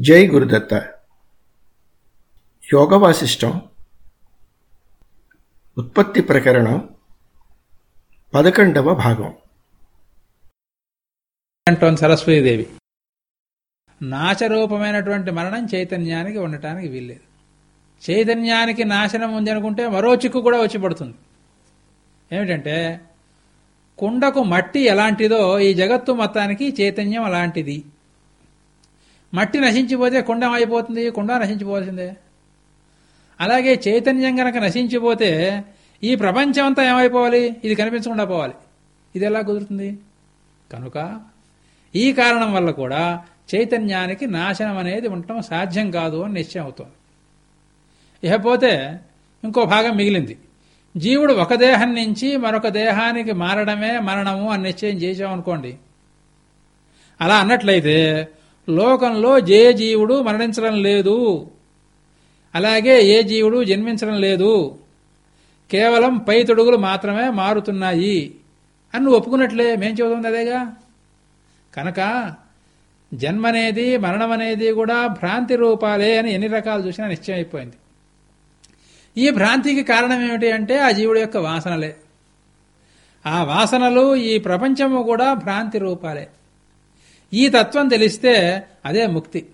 జై గురుదత్త. యోగవాసిష్టం. ఉత్పత్తి ప్రకరణం. పదకొండవ భాగం. అంటోన్ సరస్వతీదేవి. నాశరూపమైనటువంటి మరణం చైతన్యానికి ఉండటానికి వీల్లేదు. చైతన్యానికి నాశనం ఉంది అనుకుంటే మరో చిక్కు కూడా వచ్చి పడుతుంది. ఏమిటంటే కుండకు మట్టి ఎలాంటిదో ఈ జగత్తు మొత్తానికి చైతన్యం అలాంటిది. మట్టి నశించిపోతే కుండం అయిపోతుంది కుండం నశించిపోవాల్సిందే. అలాగే చైతన్యం గనక నశించిపోతే ఈ ప్రపంచం అంతా ఏమైపోవాలి? ఇది కనిపించకుండా పోవాలి. ఇది ఎలా కుదురుతుంది? కనుక ఈ కారణం వల్ల కూడా చైతన్యానికి నాశనం అనేది ఉండటం సాధ్యం కాదు అని నిశ్చయం అవుతోంది. ఇకపోతే ఇంకో భాగం మిగిలింది. జీవుడు ఒక దేహం నుంచి మరొక దేహానికి మారడమే మరణము అని నిశ్చయం చేసామనుకోండి అలా అన్నట్లయితే లోకంలో ఏ జీవుడు మరణించడం లేదు. అలాగే ఏ జీవుడు జన్మించడం లేదు. కేవలం పై తొడుగులు మాత్రమే మారుతున్నాయి. అని నువ్వు ఒప్పుకున్నట్లే మేం చెబుతుంది అదేగా? కనుక జన్మనేది మరణం అనేది కూడా భ్రాంతి రూపాలే అని ఎన్ని రకాలు చూసినా నిశ్చయం అయిపోయింది ఈ భ్రాంతికి కారణం ఏమిటి అంటే ఆ జీవుడి యొక్క వాసనలే. ఆ వాసనలు ఈ ప్రపంచము కూడా భ్రాంతి రూపాలే. ఈ తత్వం తెలిస్తే అదే ముక్తి.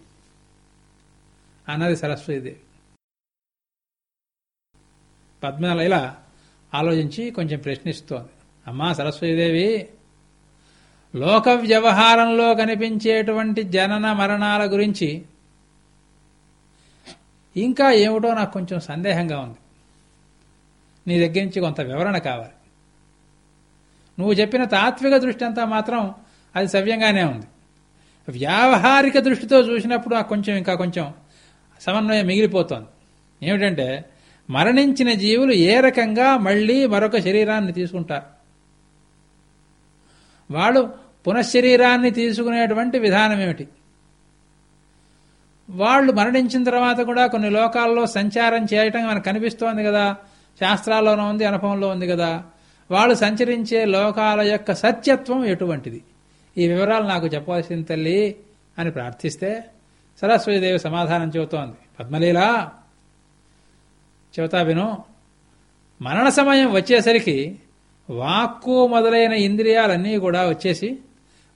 అన్నది సరస్వతిదేవి. పద్మల ఇలా ఆలోచించి కొంచెం ప్రశ్నిస్తోంది. అమ్మా సరస్వతీదేవి లోక వ్యవహారంలో కనిపించేటువంటి జనన మరణాల గురించి ఇంకా ఏమిటో నాకు కొంచెం సందేహంగా ఉంది. నీ దగ్గర నుంచి కొంత వివరణ కావాలి. నువ్వు చెప్పిన తాత్విక దృష్టి అంతా మాత్రం అది సవ్యంగానే ఉంది. వ్యావహారిక దృష్టితో చూసినప్పుడు ఆ కొంచెం ఇంకా కొంచెం సమన్వయం మిగిలిపోతోంది. ఏమిటంటే మరణించిన జీవులు ఏ రకంగా మళ్ళీ మరొక శరీరాన్ని తీసుకుంటారు? వాళ్ళు పునఃశరీరాన్ని తీసుకునేటువంటి విధానం ఏమిటి? వాళ్ళు మరణించిన తర్వాత కూడా కొన్ని లోకాల్లో సంచారం చేయటం మనకు కనిపిస్తోంది కదా. శాస్త్రాల్లోనూ ఉంది అనుభవంలో ఉంది కదా. వాళ్ళు సంచరించే లోకాల యొక్క సత్యత్వం ఎటువంటిది? ఈ వివరాలు నాకు చెప్పవలసింది తల్లి అని ప్రార్థిస్తే సరస్వతీదేవి సమాధానం చెబుతోంది. పద్మలీలా చెబుతా విను. మరణ సమయం వచ్చేసరికి వాక్కు మొదలైన ఇంద్రియాలన్నీ కూడా వచ్చేసి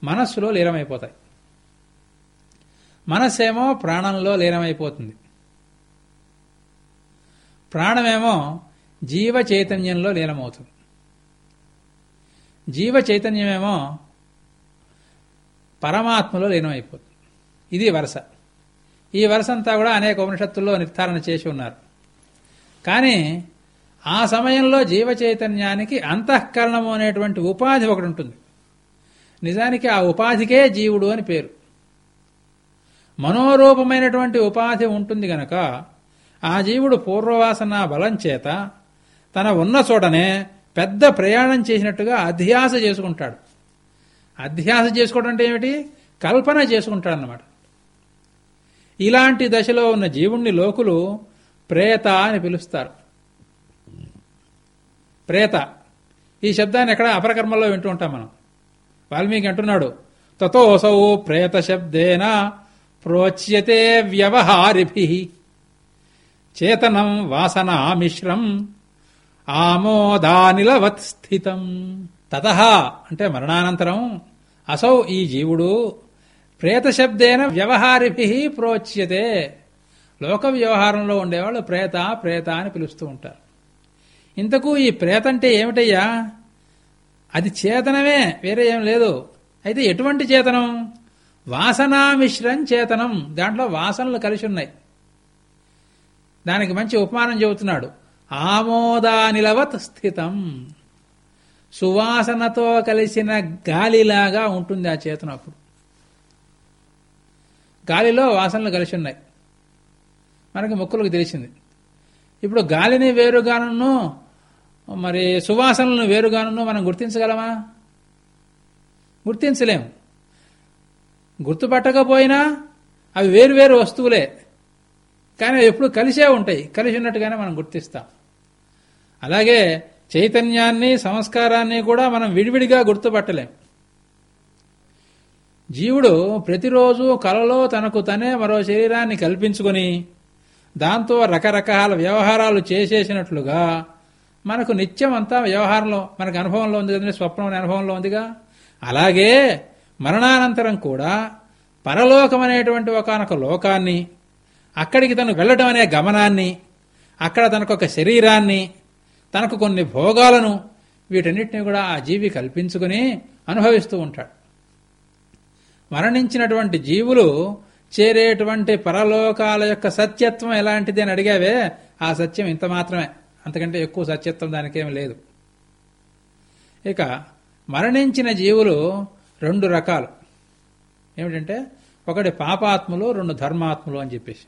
మనస్సులో లీనమైపోతాయి. మనస్సేమో ప్రాణంలో లీనమైపోతుంది. ప్రాణమేమో జీవ చైతన్యంలో లీనమవుతుంది. జీవ చైతన్యమేమో పరమాత్మలో లీనమైపోతుంది. ఇది వరుస. ఈ వరుస అంతా కూడా అనేక ఉపనిషత్తుల్లో నిర్ధారణ చేసి ఉన్నారు. కానీ ఆ సమయంలో జీవ చైతన్యానికి అంతఃకరణము అనేటువంటి ఉపాధి ఒకటి ఉంటుంది. నిజానికి ఆ ఉపాధికే జీవుడు అని పేరు. మనోరూపమైనటువంటి ఉపాధి ఉంటుంది గనక ఆ జీవుడు పూర్వవాసన బలం చేత తన ఉన్న చోటనే పెద్ద ప్రయాణం చేసినట్టుగా అధ్యాస చేసుకుంటాడు. అధ్యాస చేసుకోవడం అంటే ఏమిటి? కల్పన చేసుకుంటాడు అన్నమాట ఇలాంటి దశలో ఉన్న జీవుణ్ణి లోకులు ప్రేత అని పిలుస్తారు. ప్రేత. ఈ శబ్దాన్ని ఎక్కడ అపరకర్మల్లో వింటూ ఉంటాం మనం. వాల్మీకి అంటున్నాడు తతోసౌ ప్రేత శబ్దేన ప్రోచ్యతే వ్యవహారిభి. చేతనం వాసనా మిశ్రం ఆమోదానిలవత్ స్థితం. తత అంటే మరణానంతరం అసౌ ఈ జీవుడు ప్రేత శబ్దేన వ్యవహారిభి ప్రోచ్యతే. లోక వ్యవహారంలో ఉండేవాళ్ళు ప్రేత ప్రేత అని పిలుస్తూ ఉంటారు. ఇంతకు ఈ ప్రేత అంటే ఏమిటయ్యా? అది చేతనమే వేరే ఏం లేదు. అయితే ఎటువంటి చేతనం? వాసనా మిశ్రం చేతనం. దాంట్లో వాసనలు కలిసి ఉన్నాయి. దానికి మంచి ఉపమానం చెబుతున్నాడు. ఆమోదానిలవత్ స్థితం. సువాసనతో కలిసిన గాలిలాగా ఉంటుంది ఆ చేతనం అప్పుడు. గాలిలో వాసనలు కలిసి ఉన్నాయి. మనకి మొక్కలకు తెలిసింది. ఇప్పుడు గాలిని వేరుగాను మరి సువాసనలను వేరుగాను మనం గుర్తించగలమా? గుర్తించలేము గుర్తుపట్టకపోయినా అవి వేరువేరు వస్తువులే. కానీ ఎప్పుడు కలిసే ఉంటాయి. కలిసి ఉన్నట్టుగానే మనం గుర్తిస్తాం. అలాగే చైతన్యాన్ని సంస్కారాన్ని కూడా మనం విడివిడిగా గుర్తుపట్టలేం. జీవుడు ప్రతిరోజు కలలో తనకు తనే మరో శరీరాన్ని కల్పించుకొని దాంతో రకరకాల వ్యవహారాలు చేసేసినట్లుగా మనకు నిత్యం అంతా వ్యవహారంలో మనకు అనుభవంలో ఉంది కదండి స్వప్నం అనే అనుభవంలో ఉందిగా. అలాగే మరణానంతరం కూడా పరలోకం అనేటువంటి ఒకనొక లోకాన్ని అక్కడికి తను వెళ్ళటం అనే గమనాన్ని అక్కడ తనకు ఒక శరీరాన్ని తనకు కొన్ని భోగాలను వీటన్నిటిని కూడా ఆ జీవి కల్పించుకుని అనుభవిస్తూ ఉంటాడు. మరణించినటువంటి జీవులు చేరేటువంటి పరలోకాల యొక్క సత్యత్వం ఎలాంటిది అని అడిగావే ఆ సత్యం ఇంత మాత్రమే. అంతకంటే ఎక్కువ సత్యత్వం దానికేం లేదు. ఇక మరణించిన జీవులు రెండు రకాలు. ఏమిటంటే ఒకటి పాపాత్ములు రెండు ధర్మాత్ములు అని చెప్పేసి.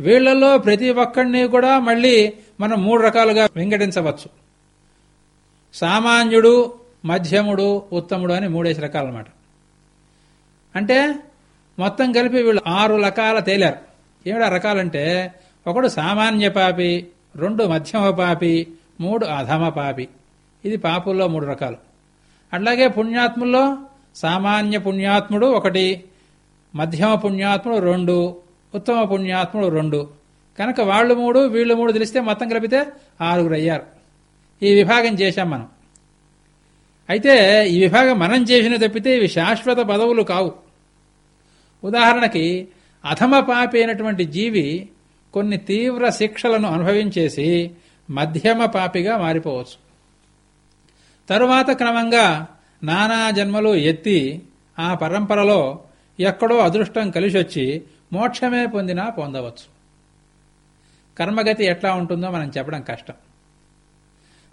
వీళ్ళలో ప్రతి ఒక్కడిని కూడా మళ్ళీ మనం మూడు రకాలుగా వింగడించవచ్చు సామాన్యుడు మధ్యముడు ఉత్తముడు అని మూడేసి రకాలు అన్నమాట అంటే మొత్తం కలిపి వీళ్ళు ఆరు రకాల తేలారు. ఏమిటా రకాలంటే ఒకడు సామాన్య పాపి రెండు మధ్యమ పాపి మూడు అధమ పాపి. ఇది పాపుల్లో మూడు రకాలు. అట్లాగే పుణ్యాత్ముల్లో సామాన్య పుణ్యాత్ముడు ఒకటి మధ్యమ పుణ్యాత్ముడు రెండు ఉత్తమ పుణ్యాత్ముడు రెండు. కనుక వాళ్ళు మూడు వీళ్ళు మూడు తెలిస్తే మొత్తం కలిపితే ఆరుగురు అయ్యారు ఈ విభాగం చేశాం మనం. అయితే ఈ విభాగం మనం చేసిన తప్పితే ఇవి శాశ్వత పదవులు కావు. ఉదాహరణకి అధమ పాపి అయినటువంటి జీవి కొన్ని తీవ్ర శిక్షలను అనుభవించేసి మధ్యమ పాపిగా మారిపోవచ్చు. తరువాత క్రమంగా నానా జన్మలు ఎత్తి ఆ పరంపరలో ఎక్కడో అదృష్టం కలిసొచ్చి మోక్షమే పొందినా పొందవచ్చు. కర్మగతి ఎట్లా ఉంటుందో మనం చెప్పడం కష్టం.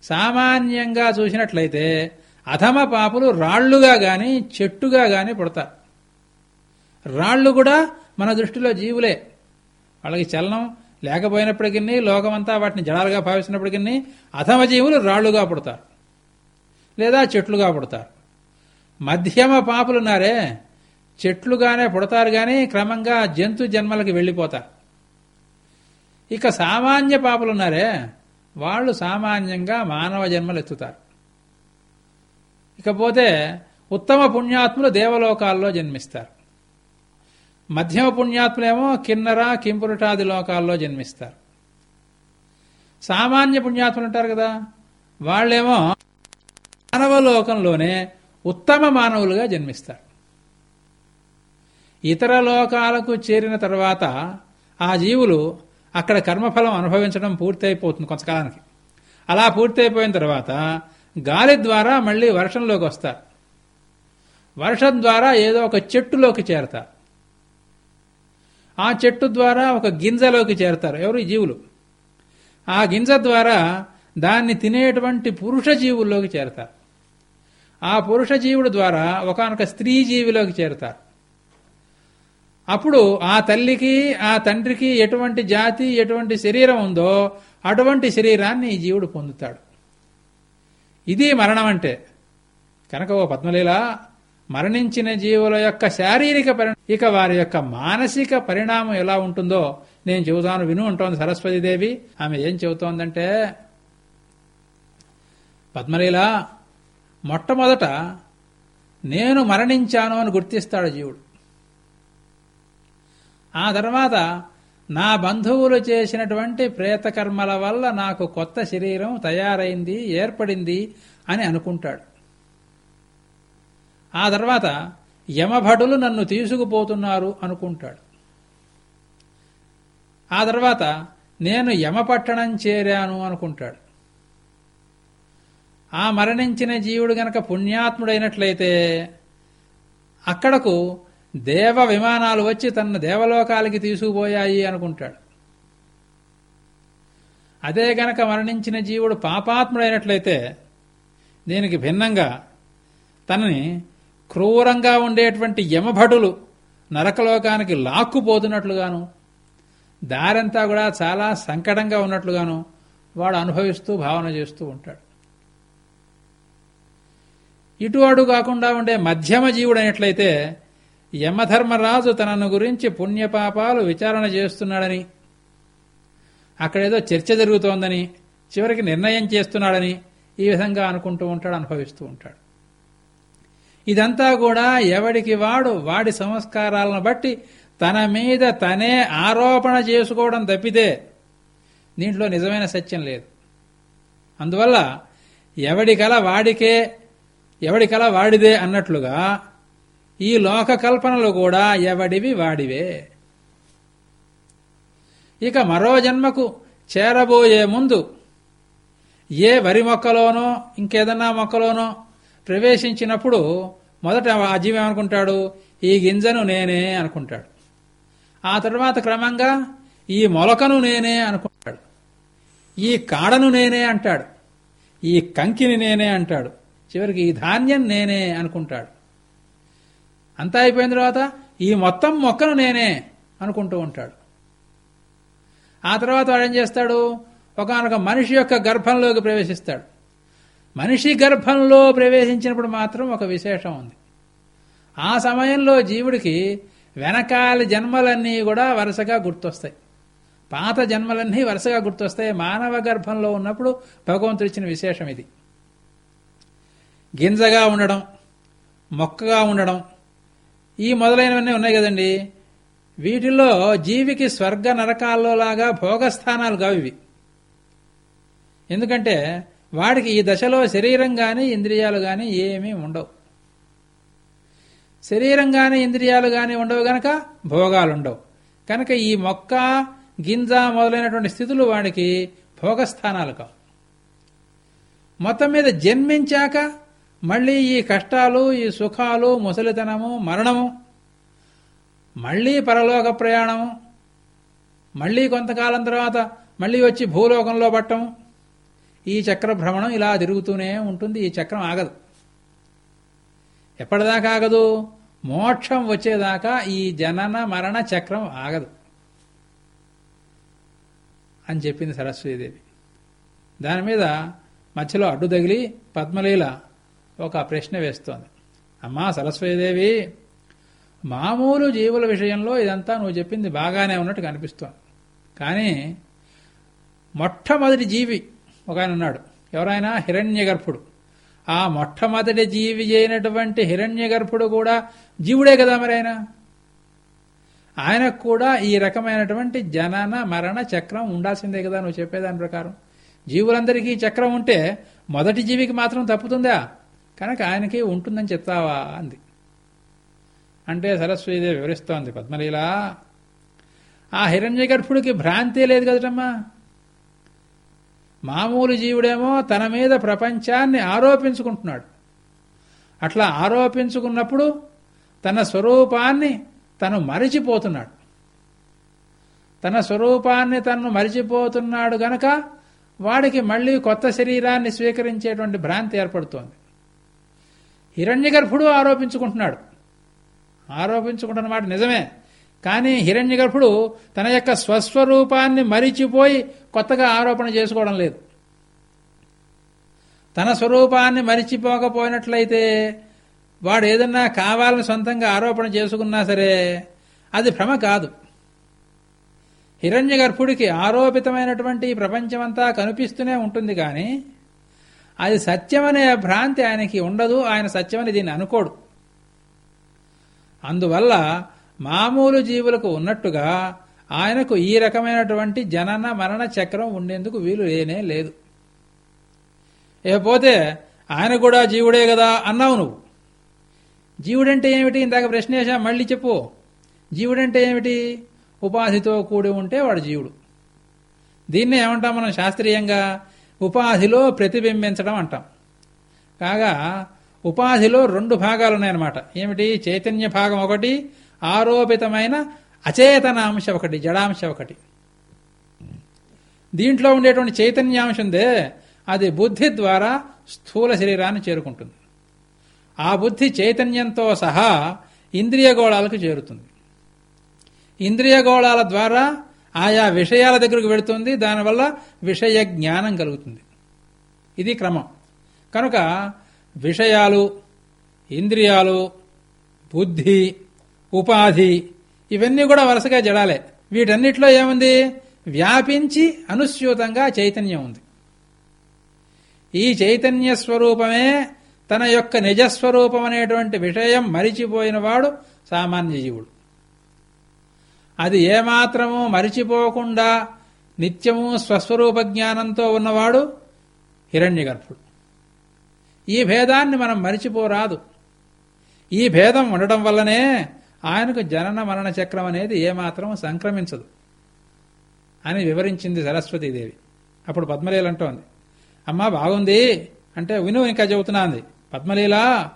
సామాన్యంగా చూసినట్లయితే అధమ పాపులు రాళ్ళుగా గాని చెట్టుగా గాని పుడతారు. రాళ్ళు కూడా మన దృష్టిలో జీవులే. వాళ్ళకి చలనం లేకపోయినప్పటికీ లోకమంతా వాటిని జడాలుగా భావిస్తున్నప్పటికీ అధమ జీవులు రాళ్ళుగా పుడతారు. లేదా చెట్లుగా పుడతారు. మధ్యమ పాపులున్నారే చెట్లుగానే పుడతారు గాని క్రమంగా జంతు జన్మలకి వెళ్ళిపోతారు. ఇక సామాన్య పాపలున్నారే వాళ్ళు సామాన్యంగా మానవ జన్మలు ఎత్తుతారు ఇకపోతే ఉత్తమ పుణ్యాత్ములు దేవలోకాల్లో జన్మిస్తారు. మధ్యమ పుణ్యాత్ములేమో కిన్నర కింపురుటాది లోకాల్లో జన్మిస్తారు. సామాన్య పుణ్యాత్ములు ఉంటారు కదా వాళ్ళేమో మానవలోకంలోనే ఉత్తమ మానవులుగా జన్మిస్తారు. ఇతర లోకాలకు చేరిన తర్వాత ఆ జీవులు అక్కడ కర్మఫలం అనుభవించడం పూర్తయిపోతుంది కొంతకాలానికి. అలా పూర్తయిపోయిన తర్వాత గాలి ద్వారా మళ్ళీ వర్షంలోకి వస్తారు. వర్షం ద్వారా ఏదో ఒక చెట్టులోకి చేరతారు. ఆ చెట్టు ద్వారా ఒక గింజలోకి చేరతారు. ఎవరు? జీవులు. ఆ గింజ ద్వారా దాన్ని తినేటువంటి పురుష జీవుల్లోకి చేరతారు. ఆ పురుష జీవుడు ద్వారా ఒకనొక స్త్రీ జీవిలోకి చేరతారు. అప్పుడు ఆ తల్లికి ఆ తండ్రికి ఎటువంటి జాతి ఎటువంటి శరీరం ఉందో అటువంటి శరీరాన్ని ఈ జీవుడు పొందుతాడు. ఇది మరణం అంటే. కనుక ఓ పద్మలీల మరణించిన జీవుల యొక్క శారీరక పరిణామం ఇక వారి యొక్క మానసిక పరిణామం ఎలా ఉంటుందో నేను చెబుతాను విను ఉంటోంది సరస్వతీదేవి ఆమె ఏం చెబుతోందంటే పద్మలీల మొట్టమొదట నేను మరణించాను అని గుర్తిస్తాడు జీవుడు. ఆ తర్వాత నా బంధువులు చేసినటువంటి ప్రేతకర్మల వల్ల నాకు కొత్త శరీరం తయారైంది ఏర్పడింది అని అనుకుంటాడు. ఆ తర్వాత యమభటులు నన్ను తీసుకుపోతున్నారు అనుకుంటాడు. ఆ తర్వాత నేను యమపట్టణం చేరాను అనుకుంటాడు. ఆ మరణించిన జీవుడు గనక పుణ్యాత్ముడైనట్లయితే అక్కడకు దేవ విమానాలు వచ్చి తన దేవలోకాలకి తీసుకుపోయాయి అనుకుంటాడు. అదే గనక మరణించిన జీవుడు పాపాత్ముడైనట్లయితే దీనికి భిన్నంగా తనని క్రూరంగా ఉండేటువంటి యమభటులు నరకలోకానికి లాక్కుపోతున్నట్లుగాను దారంతా కూడా చాలా సంకటంగా ఉన్నట్లుగాను వాడు అనుభవిస్తూ భావన చేస్తూ ఉంటాడు. ఇటు కాకుండా ఉండే మధ్యమ జీవుడైనట్లయితే యమధర్మరాజు తనను గురించి పుణ్యపాపాలు విచారణ చేస్తున్నాడని అక్కడేదో చర్చ జరుగుతోందని చివరికి నిర్ణయం చేస్తున్నాడని ఈ విధంగా అనుకుంటూ ఉంటాడు అనుభవిస్తూ ఉంటాడు. ఇదంతా కూడా ఎవడికి వాడు వాడి సంస్కారాలను బట్టి తన మీద తనే ఆరోపణ చేసుకోవడం తప్పితే దీంట్లో నిజమైన సత్యం లేదు. అందువల్ల ఎవడికల వాడికే ఎవడికల వాడిదే అన్నట్లుగా ఈ లోక కల్పనలు కూడా ఎవడివి వాడివే. ఇక మరో జన్మకు చేరబోయే ముందు ఏ వరి మొక్కలోనో ఇంకేదన్నా మొక్కలోనో ప్రవేశించినప్పుడు మొదట ఆ జీవి ఏమనుకుంటాడు? ఈ గింజను నేనే అనుకుంటాడు. ఆ తర్వాత క్రమంగా ఈ మొలకను నేనే అనుకుంటాడు. ఈ కాడను నేనే అంటాడు. ఈ కంకిని నేనే అంటాడు. చివరికి ఈ ధాన్యం నేనే అనుకుంటాడు. అంతా అయిపోయిన తర్వాత ఈ మొత్తం మొక్కను నేనే అనుకుంటూ ఉంటాడు. ఆ తర్వాత వాడు ఏం చేస్తాడు? ఒకనొక మనిషి యొక్క గర్భంలోకి ప్రవేశిస్తాడు. మనిషి గర్భంలో ప్రవేశించినప్పుడు మాత్రం ఒక విశేషం ఉంది. ఆ సమయంలో జీవుడికి వెనకాలి జన్మలన్నీ కూడా వరుసగా గుర్తొస్తాయి. పాత జన్మలన్నీ వరుసగా గుర్తొస్తాయి. మానవ గర్భంలో ఉన్నప్పుడు భగవంతుడు ఇచ్చిన విశేషం ఇది. గింజగా ఉండడం మొక్కగా ఉండడం ఈ మొదలైనవన్నీ ఉన్నాయి కదండి. వీటిల్లో జీవికి స్వర్గ నరకాల్లో లాగా భోగస్థానాలు కావి ఎందుకంటే వాడికి ఈ దశలో శరీరం గాని ఇంద్రియాలు గాని ఏమీ ఉండవు. శరీరం గాని ఇంద్రియాలు గాని ఉండవు గనక భోగాలు ఉండవు కనుక ఈ మొక్క గింజ మొదలైనటువంటి స్థితులు వాడికి భోగస్థానాలు కావు. మొత్తం మీద జన్మించాక మళ్ళీ ఈ కష్టాలు ఈ సుఖాలు ముసలితనము మరణము మళ్ళీ పరలోక ప్రయాణము మళ్ళీ కొంతకాలం తర్వాత మళ్ళీ వచ్చి భూలోకంలో పట్టము ఈ చక్ర భ్రమణం ఇలా తిరుగుతూనే ఉంటుంది ఈ చక్రం ఆగదు. ఎప్పటిదాకా ఆగదు? మోక్షం వచ్చేదాకా ఈ జనన మరణ చక్రం ఆగదు. అని చెప్పింది సరస్వతీదేవి. దాని మీద మధ్యలో అడ్డు తగిలి పద్మలీల ఒక ప్రశ్న వేస్తోంది. అమ్మా సరస్వతీదేవి మామూలు జీవుల విషయంలో ఇదంతా నువ్వు చెప్పింది బాగానే ఉన్నట్టు కనిపిస్తోంది. కానీ మొట్టమొదటి జీవి ఒక ఆయన ఉన్నాడు. ఎవరైనా హిరణ్యగర్భుడు. ఆ మొట్టమొదటి జీవి అయినటువంటి హిరణ్యగర్భుడు కూడా జీవుడే కదా మరి ఆయన? ఆయనకు కూడా ఈ రకమైనటువంటి జనన మరణ చక్రం ఉండాల్సిందే కదా నువ్వు చెప్పేదాని ప్రకారం. జీవులందరికీ చక్రం ఉంటే మొదటి జీవికి మాత్రం తప్పుతుందా? కనుక ఆయనకి ఉంటుందని చెప్తావా? అంది. అంటే సరస్వతిదేవి వివరిస్తోంది పద్మలీల. ఆ హిరణ్యగర్భుడికి భ్రాంతి లేదు కదటమ్మా. మామూలు జీవుడేమో తన మీద ప్రపంచాన్ని ఆరోపించుకుంటున్నాడు. అట్లా ఆరోపించుకున్నప్పుడు తన స్వరూపాన్ని తను మరిచిపోతున్నాడు. తన స్వరూపాన్ని తను మరిచిపోతున్నాడు గనక వాడికి మళ్ళీ కొత్త శరీరాన్ని స్వీకరించేటువంటి భ్రాంతి ఏర్పడుతోంది. హిరణ్యగర్భుడు ఆరోపించుకుంటున్నాడు. ఆరోపించుకుంటున్న మాట నిజమే. కానీ హిరణ్యగర్భుడు తన యొక్క స్వస్వరూపాన్ని మరిచిపోయి కొత్తగా ఆరోపణ చేసుకోవడం లేదు. తన స్వరూపాన్ని మరిచిపోకపోయినట్లయితే వాడు ఏదన్నా కావాలని సొంతంగా ఆరోపణ చేసుకున్నా సరే అది భ్రమ కాదు. హిరణ్య గర్భుడికి ఆరోపితమైనటువంటి ప్రపంచమంతా కనిపిస్తూనే ఉంటుంది కానీ అది సత్యమనే భ్రాంతి ఆయనకి ఉండదు ఆయన సత్యమని దీన్ని అనుకోడు. అందువల్ల మామూలు జీవులకు ఉన్నట్టుగా ఆయనకు ఈ రకమైనటువంటి జనన మరణ చక్రం ఉండేందుకు వీలు లేనే లేదు. ఇకపోతే ఆయన కూడా జీవుడే కదా అన్నావు నువ్వు. జీవుడంటే ఏమిటి? ఇందాక ప్రశ్న వేసా మళ్ళీ చెప్పు. జీవుడంటే ఏమిటి? ఉపాధితో కూడి ఉంటే వాడు జీవుడు. దీన్నే ఏమంటాం మనం శాస్త్రీయంగా? ఉపాధిలో ప్రతిబింబించడం అంటాం. కాగా ఉపాధిలో రెండు భాగాలు ఉన్నాయన్నమాట ఏమిటి? చైతన్య భాగం ఒకటి ఆరోపితమైన అచేతన ఒకటి జడాంశ ఒకటి. దీంట్లో ఉండేటువంటి చైతన్యాంశం ఉందే అది బుద్ధి ద్వారా స్థూల శరీరాన్ని చేరుకుంటుంది. ఆ బుద్ధి చైతన్యంతో సహా ఇంద్రియగోళాలకు చేరుతుంది. ఇంద్రియగోళాల ద్వారా ఆయా విషయాల దగ్గరకు వెళుతుంది దానివల్ల విషయ జ్ఞానం కలుగుతుంది. ఇది క్రమం. కనుక విషయాలు ఇంద్రియాలు బుద్ధి ఉపాధి ఇవన్నీ కూడా వరుసగా జడాలే. వీటన్నిటిలో ఏముంది? వ్యాపించి అనుస్యూతంగా చైతన్యం ఉంది. ఈ చైతన్య స్వరూపమే తన యొక్క నిజస్వరూపం అనేటువంటి విషయం మరిచిపోయినవాడు సామాన్య జీవుడు. అది ఏమాత్రము మరిచిపోకుండా నిత్యము స్వస్వరూప జ్ఞానంతో ఉన్నవాడు హిరణ్యగర్భుడు. ఈ భేదాన్ని మనం మరిచిపోరాదు. ఈ భేదం ఉండటం వల్లనే ఆయనకు జనన మరణ చక్రం అనేది ఏమాత్రం సంక్రమించదు అని వివరించింది సరస్వతీదేవి. అప్పుడు పద్మలీల అంటోంది. అమ్మా బాగుంది. అంటే విను ఇంకా చెబుతున్నది పద్మలీల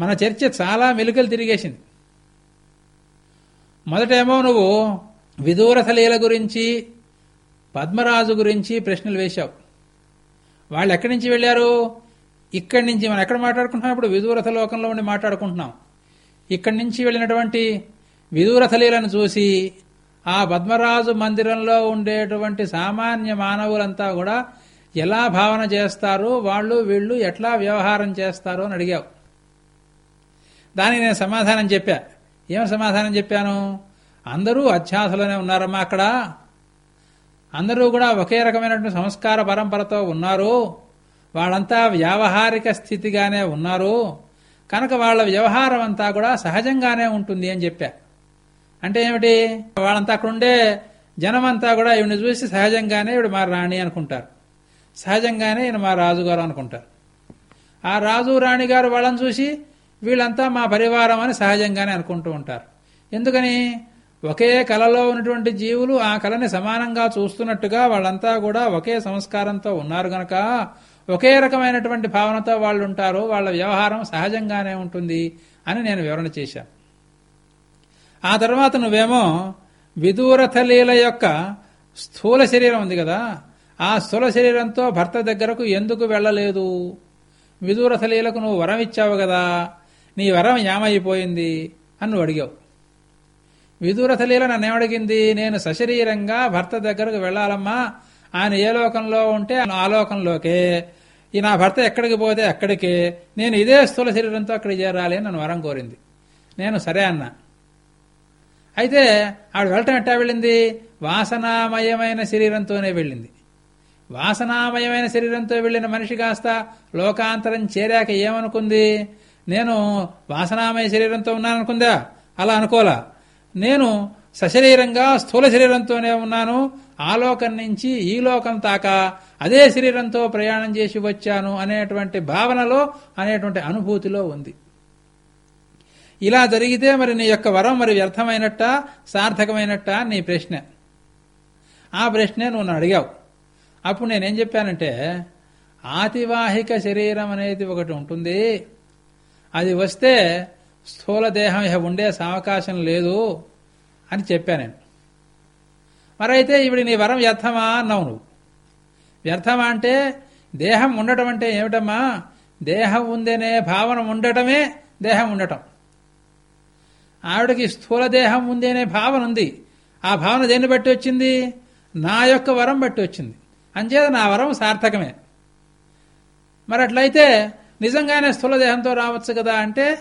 మన చర్చ చాలా మెలుకలు తిరిగేసింది. మొదటేమో నువ్వు విదూరథలీల గురించి పద్మరాజు గురించి ప్రశ్నలు వేశావు. వాళ్ళు ఎక్కడి నుంచి వెళ్ళారు? ఇక్కడి నుంచి మనం ఎక్కడ మాట్లాడుకుంటున్నాం? ఇప్పుడు విదూరథ లోకంలో ఉండి మాట్లాడుకుంటున్నాం. ఇక్కడి నుంచి వెళ్ళినటువంటి విదూరథలీలను చూసి ఆ పద్మరాజు మందిరంలో ఉండేటువంటి సామాన్య మానవులంతా కూడా ఎలా భావన చేస్తారు వాళ్ళు వీళ్ళు ఎట్లా వ్యవహారం చేస్తారు అని అడిగావు. దానికి నేను సమాధానం చెప్పా. ఏమని సమాధానం చెప్పాను? అందరూ అధ్యాసులోనే ఉన్నారమ్మా అక్కడ. అందరూ కూడా ఒకే రకమైనటువంటి సంస్కార పరంపరతో ఉన్నారు. వాళ్ళంతా వ్యావహారిక స్థితిగానే ఉన్నారు. కనుక వాళ్ళ వ్యవహారం అంతా కూడా సహజంగానే ఉంటుంది అని చెప్పా. అంటే ఏమిటి? వాళ్ళంతా అక్కడ ఉండే జనమంతా కూడా ఈవిని చూసి సహజంగానే ఈవిడ మా రాణి అనుకుంటారు. సహజంగానే ఈయన మా రాజుగారు అనుకుంటారు. ఆ రాజు రాణి గారు వాళ్ళని చూసి వీళ్ళంతా మా పరివారం అని సహజంగానే అనుకుంటూ ఉంటారు. ఎందుకని? ఒకే కళలో ఉన్నటువంటి జీవులు ఆ కళని సమానంగా చూస్తున్నట్టుగా వాళ్ళంతా కూడా ఒకే సంస్కారంతో ఉన్నారు గనక ఒకే రకమైనటువంటి భావనతో వాళ్ళు ఉంటారు వాళ్ళ వ్యవహారం సహజంగానే ఉంటుంది అని నేను వివరణ చేశాను. ఆ తర్వాత నువ్వేమో విదూరథ లీల యొక్క స్థూల శరీరం ఉంది కదా ఆ స్థూల శరీరంతో భర్త దగ్గరకు ఎందుకు వెళ్ళలేదు? విదూరథ లీలకు నువ్వు వరం ఇచ్చావు కదా నీ వరం ఏమైపోయింది అని నువ్వు అడిగావు. విదూరథలీల నన్నేమడిగింది నన్ను నేను సశరీరంగా భర్త దగ్గరకు వెళ్ళాలమ్మా. ఆయన ఏ లోకంలో ఉంటే ఆ లోకంలోకే. ఈ నా భర్త ఎక్కడికి పోతే అక్కడికే. నేను ఇదే స్థూల శరీరంతో అక్కడికి చేరాలి అని నన్ను వరం కోరింది. నేను సరే అన్నా. అయితే ఆవిడ వెళ్ళటం ఎట్టా వెళ్ళింది? వాసనామయమైన శరీరంతోనే వెళ్ళింది. వాసనామయమైన శరీరంతో వెళ్ళిన మనిషి కాస్త లోకాంతరం చేరాక ఏమనుకుంది? నేను వాసనామయ శరీరంతో ఉన్నాననుకుందా? అలా అనుకోలా. నేను సశరీరంగా స్థూల శరీరంతోనే ఉన్నాను. ఆ లోకం నుంచి ఈ లోకం దాకా అదే శరీరంతో ప్రయాణం చేసి వచ్చాను అనేటువంటి భావనలో అనేటువంటి అనుభూతిలో ఉంది. ఇలా జరిగితే మరి నీ యొక్క వరం మరి వ్యర్థమైనట్ట సార్థకమైనట్ట? నీ ప్రశ్న. ఆ ప్రశ్నే నువ్వు అడిగావు. అప్పుడు నేనేం చెప్పానంటే ఆతివాహిక శరీరం అనేది ఒకటి ఉంటుంది. అది వస్తే స్థూల దేహం ఇహ ఉండే అవకాశం లేదు అని చెప్పాను నేను. మరైతే ఇప్పుడు నీ వరం వ్యర్థమా అన్నావు నువ్వు. వ్యర్థమా అంటే దేహం ఉండటం అంటే ఏమిటమ్మా? దేహం ఉందనే భావన ఉండటమే దేహం ఉండటం. ఆవిడకి స్థూల దేహం ఉంది అనే భావన ఉంది. ఆ భావన దేన్ని బట్టి వచ్చింది? నా యొక్క వరం బట్టి వచ్చింది. అంచేత నా వరం సార్థకమే. మరి అట్లయితే నిజంగానే స్థూల దేహంతో రావచ్చు కదా అంటే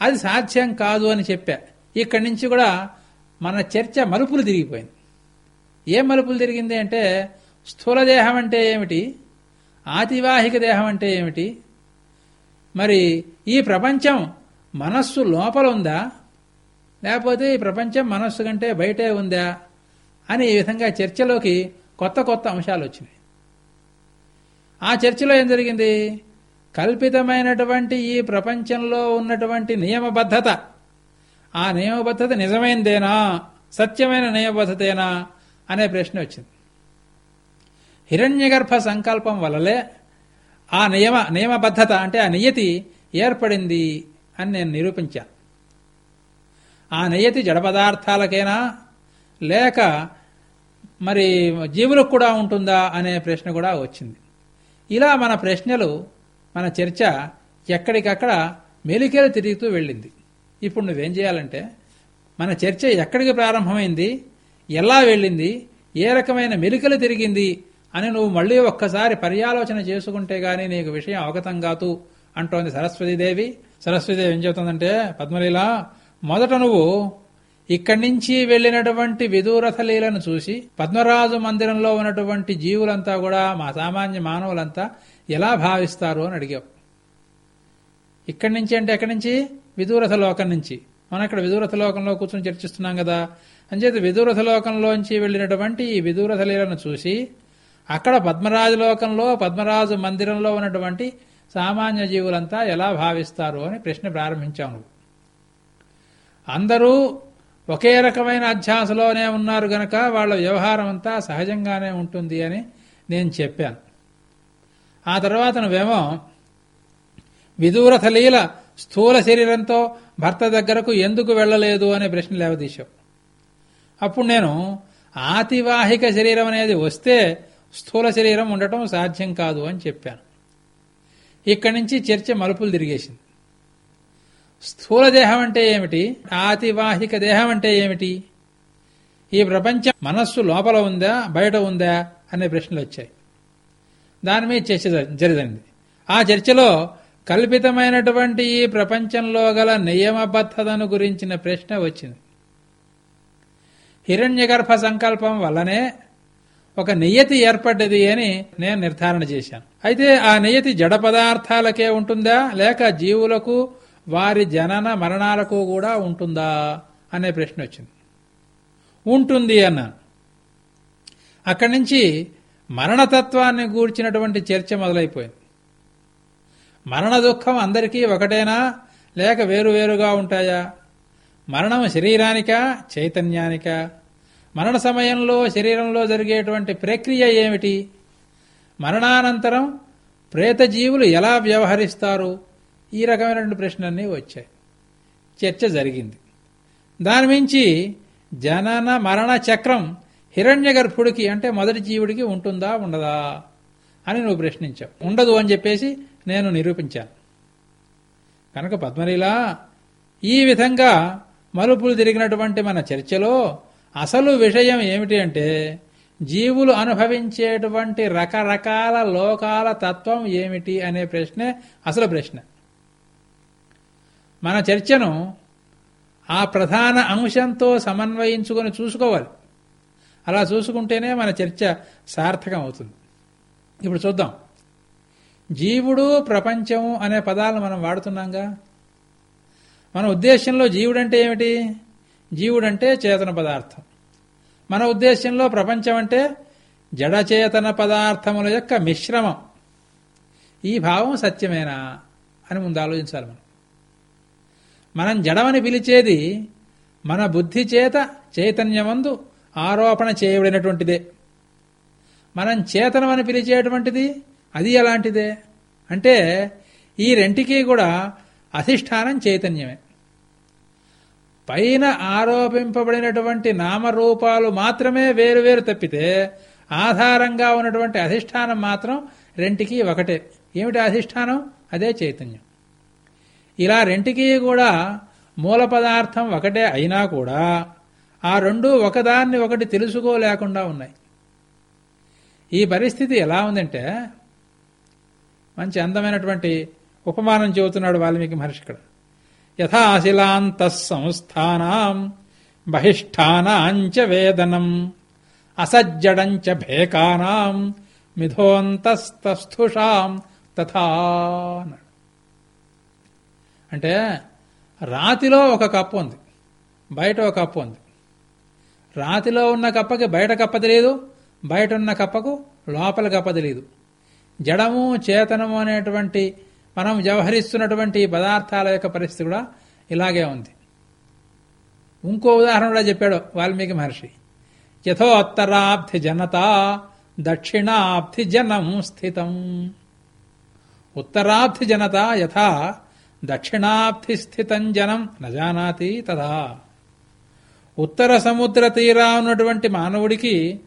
అది సాధ్యం కాదు అని చెప్పా. ఇక్కడి నుంచి కూడా మన చర్చ మలుపులు తిరిగిపోయింది. ఏ మలుపులు తిరిగింది అంటే స్థూల దేహం అంటే ఏమిటి? ఆతివాహిక దేహం అంటే ఏమిటి? మరి ఈ ప్రపంచం మనస్సు లోపల ఉందా? లేకపోతే ఈ ప్రపంచం మనస్సు కంటే బయటే ఉందా? అని ఈ విధంగా చర్చలోకి కొత్త కొత్త అంశాలు వచ్చినాయి. ఆ చర్చలో ఏం జరిగింది? కల్పితమైనటువంటి ఈ ప్రపంచంలో ఉన్నటువంటి నియమబద్ధత. ఆ నియమబద్ధత నిజమైనదేనా సత్యమైన నియమబద్ధతేనా? అనే ప్రశ్న వచ్చింది. హిరణ్యగర్భ సంకల్పం వలలే ఆ నియమ నియమబద్ధత అంటే ఆ నియతి ఏర్పడింది అని నేను నిరూపించాను. ఆ నియతి జడ పదార్థాలకేనా? లేక మరి జీవులకు కూడా ఉంటుందా? అనే ప్రశ్న కూడా వచ్చింది. ఇలా మన ప్రశ్నలు మన చర్చ ఎక్కడికక్కడ మెలికలు తిరుగుతూ వెళ్ళింది. ఇప్పుడు నువ్వేం చేయాలంటే మన చర్చ ఎక్కడికి ప్రారంభమైంది ఎలా వెళ్ళింది ఏ రకమైన మెలికలు తిరిగింది అని నువ్వు మళ్ళీ ఒక్కసారి పర్యాలోచన చేసుకుంటే గాని నీకు విషయం అవగతం కాదు అంటోంది సరస్వతీదేవి. సరస్వతీదేవి ఏం చెబుతుందంటే పద్మలీల మొదట నువ్వు ఇక్కడి నుంచి వెళ్ళినటువంటి విదూరథలీలను చూసి పద్మరాజు మందిరంలో ఉన్నటువంటి జీవులంతా కూడా మా సామాన్య మానవులంతా ఎలా భావిస్తారు అని అడిగావు. ఇక్కడి నుంచి అంటే ఎక్కడి నుంచి? విదూరథ లోకం నుంచి. మనం ఇక్కడ విదూరథ లోకంలో కూర్చొని చర్చిస్తున్నాం కదా. అంచేత విదూరథ లోకంలోంచి వెళ్ళినటువంటి ఈ విదూరథ లీలను చూసి అక్కడ పద్మరాజు లోకంలో పద్మరాజు మందిరంలో ఉన్నటువంటి సామాన్య జీవులంతా ఎలా భావిస్తారు అని ప్రశ్న ప్రారంభించాము అందరూ ఒకే రకమైన అధ్యాసలోనే ఉన్నారు గనక వాళ్ళ వ్యవహారం అంతా సహజంగానే ఉంటుంది అని నేను చెప్పాను. ఆ తర్వాత నువ్వేమో విదూరథ లీల స్థూల శరీరంతో భర్త దగ్గరకు ఎందుకు వెళ్ళలేదు అనే ప్రశ్న లేవదీశావు. అప్పుడు నేను ఆతివాహిక శరీరం అనేది వస్తే స్థూల శరీరం ఉండటం సాధ్యం కాదు అని చెప్పాను. ఇక్కడి నుంచి చర్చ మలుపులు తిరిగేసింది. స్థూల దేహం అంటే ఏమిటి? ఆతివాహిక దేహం అంటే ఏమిటి? ఈ ప్రపంచం మనస్సు లోపల ఉందా బయట ఉందా అనే ప్రశ్నలు వచ్చాయి. దాని మీద చర్చ జరిగింది. ఆ చర్చలో కల్పితమైనటువంటి ఈ ప్రపంచంలో గల నియమబద్ధతను గురించిన ప్రశ్న వచ్చింది. హిరణ్యగర్భ సంకల్పం వల్లనే ఒక నియతి ఏర్పడ్డది అని నేను నిర్ధారణ చేశాను. అయితే ఆ నియతి జడ పదార్థాలకే ఉంటుందా? లేక జీవులకు వారి జనన మరణాలకు కూడా ఉంటుందా అనే ప్రశ్న వచ్చింది. ఉంటుంది అన్నాను అక్కడి నుంచి మరణతత్వాన్ని గూర్చినటువంటి చర్చ మొదలైపోయింది. మరణ దుఃఖం అందరికీ ఒకటేనా? లేక వేరువేరుగా ఉంటాయా? మరణం శరీరానికా? చైతన్యానికా? మరణ సమయంలో శరీరంలో జరిగేటువంటి ప్రక్రియ ఏమిటి? మరణానంతరం ప్రేతజీవులు ఎలా వ్యవహరిస్తారు? ఈ రకమైనటువంటి ప్రశ్నలన్నీ వచ్చాయి. చర్చ జరిగింది. దాని మించి జనన మరణ చక్రం హిరణ్య గర్భుడికి అంటే మొదటి జీవుడికి ఉంటుందా ఉండదా అని నువ్వు ప్రశ్నించావు. ఉండదు అని చెప్పేసి నేను నిరూపించాను. కనుక పద్మలీలా ఈ విధంగా మలుపులు తిరిగినటువంటి మన చర్చలో అసలు విషయం ఏమిటి అంటే జీవులు అనుభవించేటువంటి రకరకాల లోకాల తత్వం ఏమిటి అనే ప్రశ్నే అసలు ప్రశ్న. మన చర్చను ఆ ప్రధాన అంశంతో సమన్వయించుకొని చూసుకోవాలి. అలా చూసుకుంటేనే మన చర్చ సార్థకం అవుతుంది ఇప్పుడు చూద్దాం. జీవుడు ప్రపంచం అనే పదాలను మనం వాడుతున్నాంగా? మన ఉద్దేశంలో జీవుడంటే ఏమిటి? జీవుడంటే చేతన పదార్థం. మన ఉద్దేశంలో ప్రపంచం అంటే జడచేతన పదార్థముల యొక్క మిశ్రమం. ఈ భావం సత్యమేనా అని ముందు ఆలోచించాలి మనం. మనం జడమని పిలిచేది మన బుద్ధి చేత చైతన్యమందు ఆరోపణ చేయబడినటువంటిదే. మనం చేతనమని పిలిచేటువంటిది అది ఎలాంటిదే? అంటే ఈ రెంటికి కూడా అధిష్టానం చైతన్యమే. పైన ఆరోపింపబడినటువంటి నామరూపాలు మాత్రమే వేరువేరు తప్పితే ఆధారంగా ఉన్నటువంటి అధిష్టానం మాత్రం రెంటికి ఒకటే. ఏమిటి అధిష్టానం? అదే చైతన్యం. ఇలా రెంటికి కూడా మూల పదార్థం ఒకటే అయినా కూడా ఆ రెండు ఒకదాన్ని ఒకటి తెలుసుకోలేకుండా ఉన్నాయి. ఈ పరిస్థితి ఎలా ఉందంటే మంచి అందమైనటువంటి ఉపమానం చెబుతున్నాడు వాల్మీకి మహర్షి ఇక్కడ. యథాశిలాంత సంస్థానం బహిష్టానాంచ వేదనం అసజ్జడంచ భేకానాం మిథోంతస్తస్థుషాం తథా అంటే రాతిలో ఒక కప్పు ఉంది. బయట ఒక కప్పు ఉంది. రాతిలో ఉన్న కప్పకి బయట కప్ప తెలియదు బయట ఉన్న కప్పకు లోపల కప్ప తెలియదు జడము చేతనము అనేటువంటి మనం వ్యవహరిస్తున్నటువంటి పదార్థాల యొక్క పరిస్థితి కూడా ఇలాగే ఉంది. ఇంకో ఉదాహరణ కూడా చెప్పాడు వాల్మీకి మహర్షి. యథోత్తరాబ్ధి జనత దక్షిణాబ్ధి జనం స్థితం. ఉత్తరాబ్ధి జనత యథా దక్షిణాబ్ధిస్థితం జనం నజానాతి తదా. ఉత్తర సముద్ర తీరా ఉన్నటువంటి మానవుడికి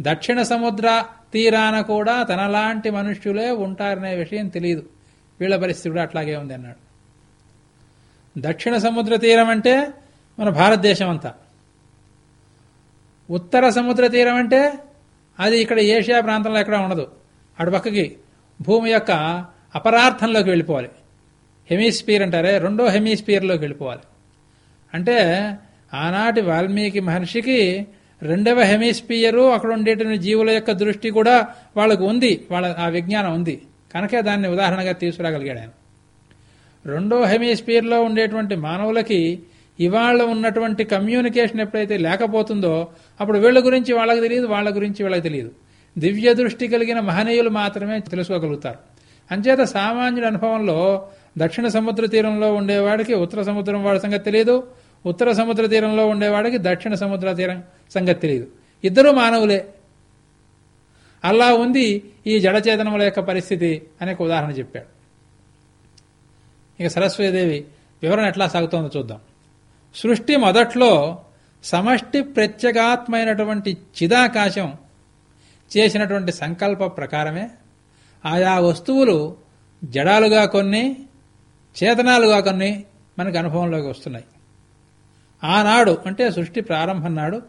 దక్షిణ సముద్ర తీరాన కూడా తనలాంటి మనుష్యులే ఉంటారనే విషయం తెలియదు వీళ్ళ పరిస్థితి కూడా అట్లాగే ఉంది అన్నాడు. దక్షిణ సముద్ర తీరం అంటే మన భారతదేశం అంతా. ఉత్తర సముద్ర తీరం అంటే అది ఇక్కడ ఏషియా ప్రాంతంలో ఎక్కడ ఉండదు. అటు పక్కకి భూమి యొక్క అపరార్థంలోకి వెళ్ళిపోవాలి. హెమీస్పియర్ అంటారే? రెండో హెమీస్పియర్లోకి వెళ్ళిపోవాలి. అంటే ఆనాటి వాల్మీకి మహర్షికి రెండవ హెమీస్పియరు అక్కడ ఉండేటువంటి జీవుల యొక్క దృష్టి కూడా వాళ్ళకు ఉంది. వాళ్ళ ఆ విజ్ఞానం ఉంది. కనుకే దాన్ని ఉదాహరణగా తీసుకురాగలిగాడు ఆయన. రెండో హెమీస్పియర్లో ఉండేటువంటి మానవులకి ఇవాళ ఉన్నటువంటి కమ్యూనికేషన్ ఎప్పుడైతే లేకపోతుందో అప్పుడు వీళ్ళ గురించి వాళ్ళకి తెలియదు వాళ్ళ గురించి వీళ్ళకి తెలియదు. దివ్య దృష్టి కలిగిన మహనీయులు మాత్రమే తెలుసుకోగలుగుతారు. అంచేత సామాన్యుడి అనుభవంలో దక్షిణ సముద్ర తీరంలో ఉండేవాడికి ఉత్తర సముద్రం వాడి సంగతి తెలియదు ఉత్తర సముద్ర తీరంలో ఉండేవాడికి దక్షిణ సముద్ర తీరం సంగతి తెలియదు ఇద్దరూ మానవులే. అలా ఉంది ఈ జడచేతనముల యొక్క పరిస్థితి అనే ఒక ఉదాహరణ చెప్పాడు. ఇక సరస్వతీదేవి వివరణ ఎట్లా సాగుతోందో చూద్దాం. సృష్టి మొదట్లో సమష్టి ప్రత్యేగాత్మైనటువంటి చిదాకాశం చేసినటువంటి సంకల్ప ప్రకారమే ఆయా వస్తువులు జడాలుగా కొన్ని చేతనాలుగా కొన్ని మనకు అనుభవంలోకి వస్తున్నాయి. ఆనాడు అంటే సృష్టి ప్రారంభం నాడు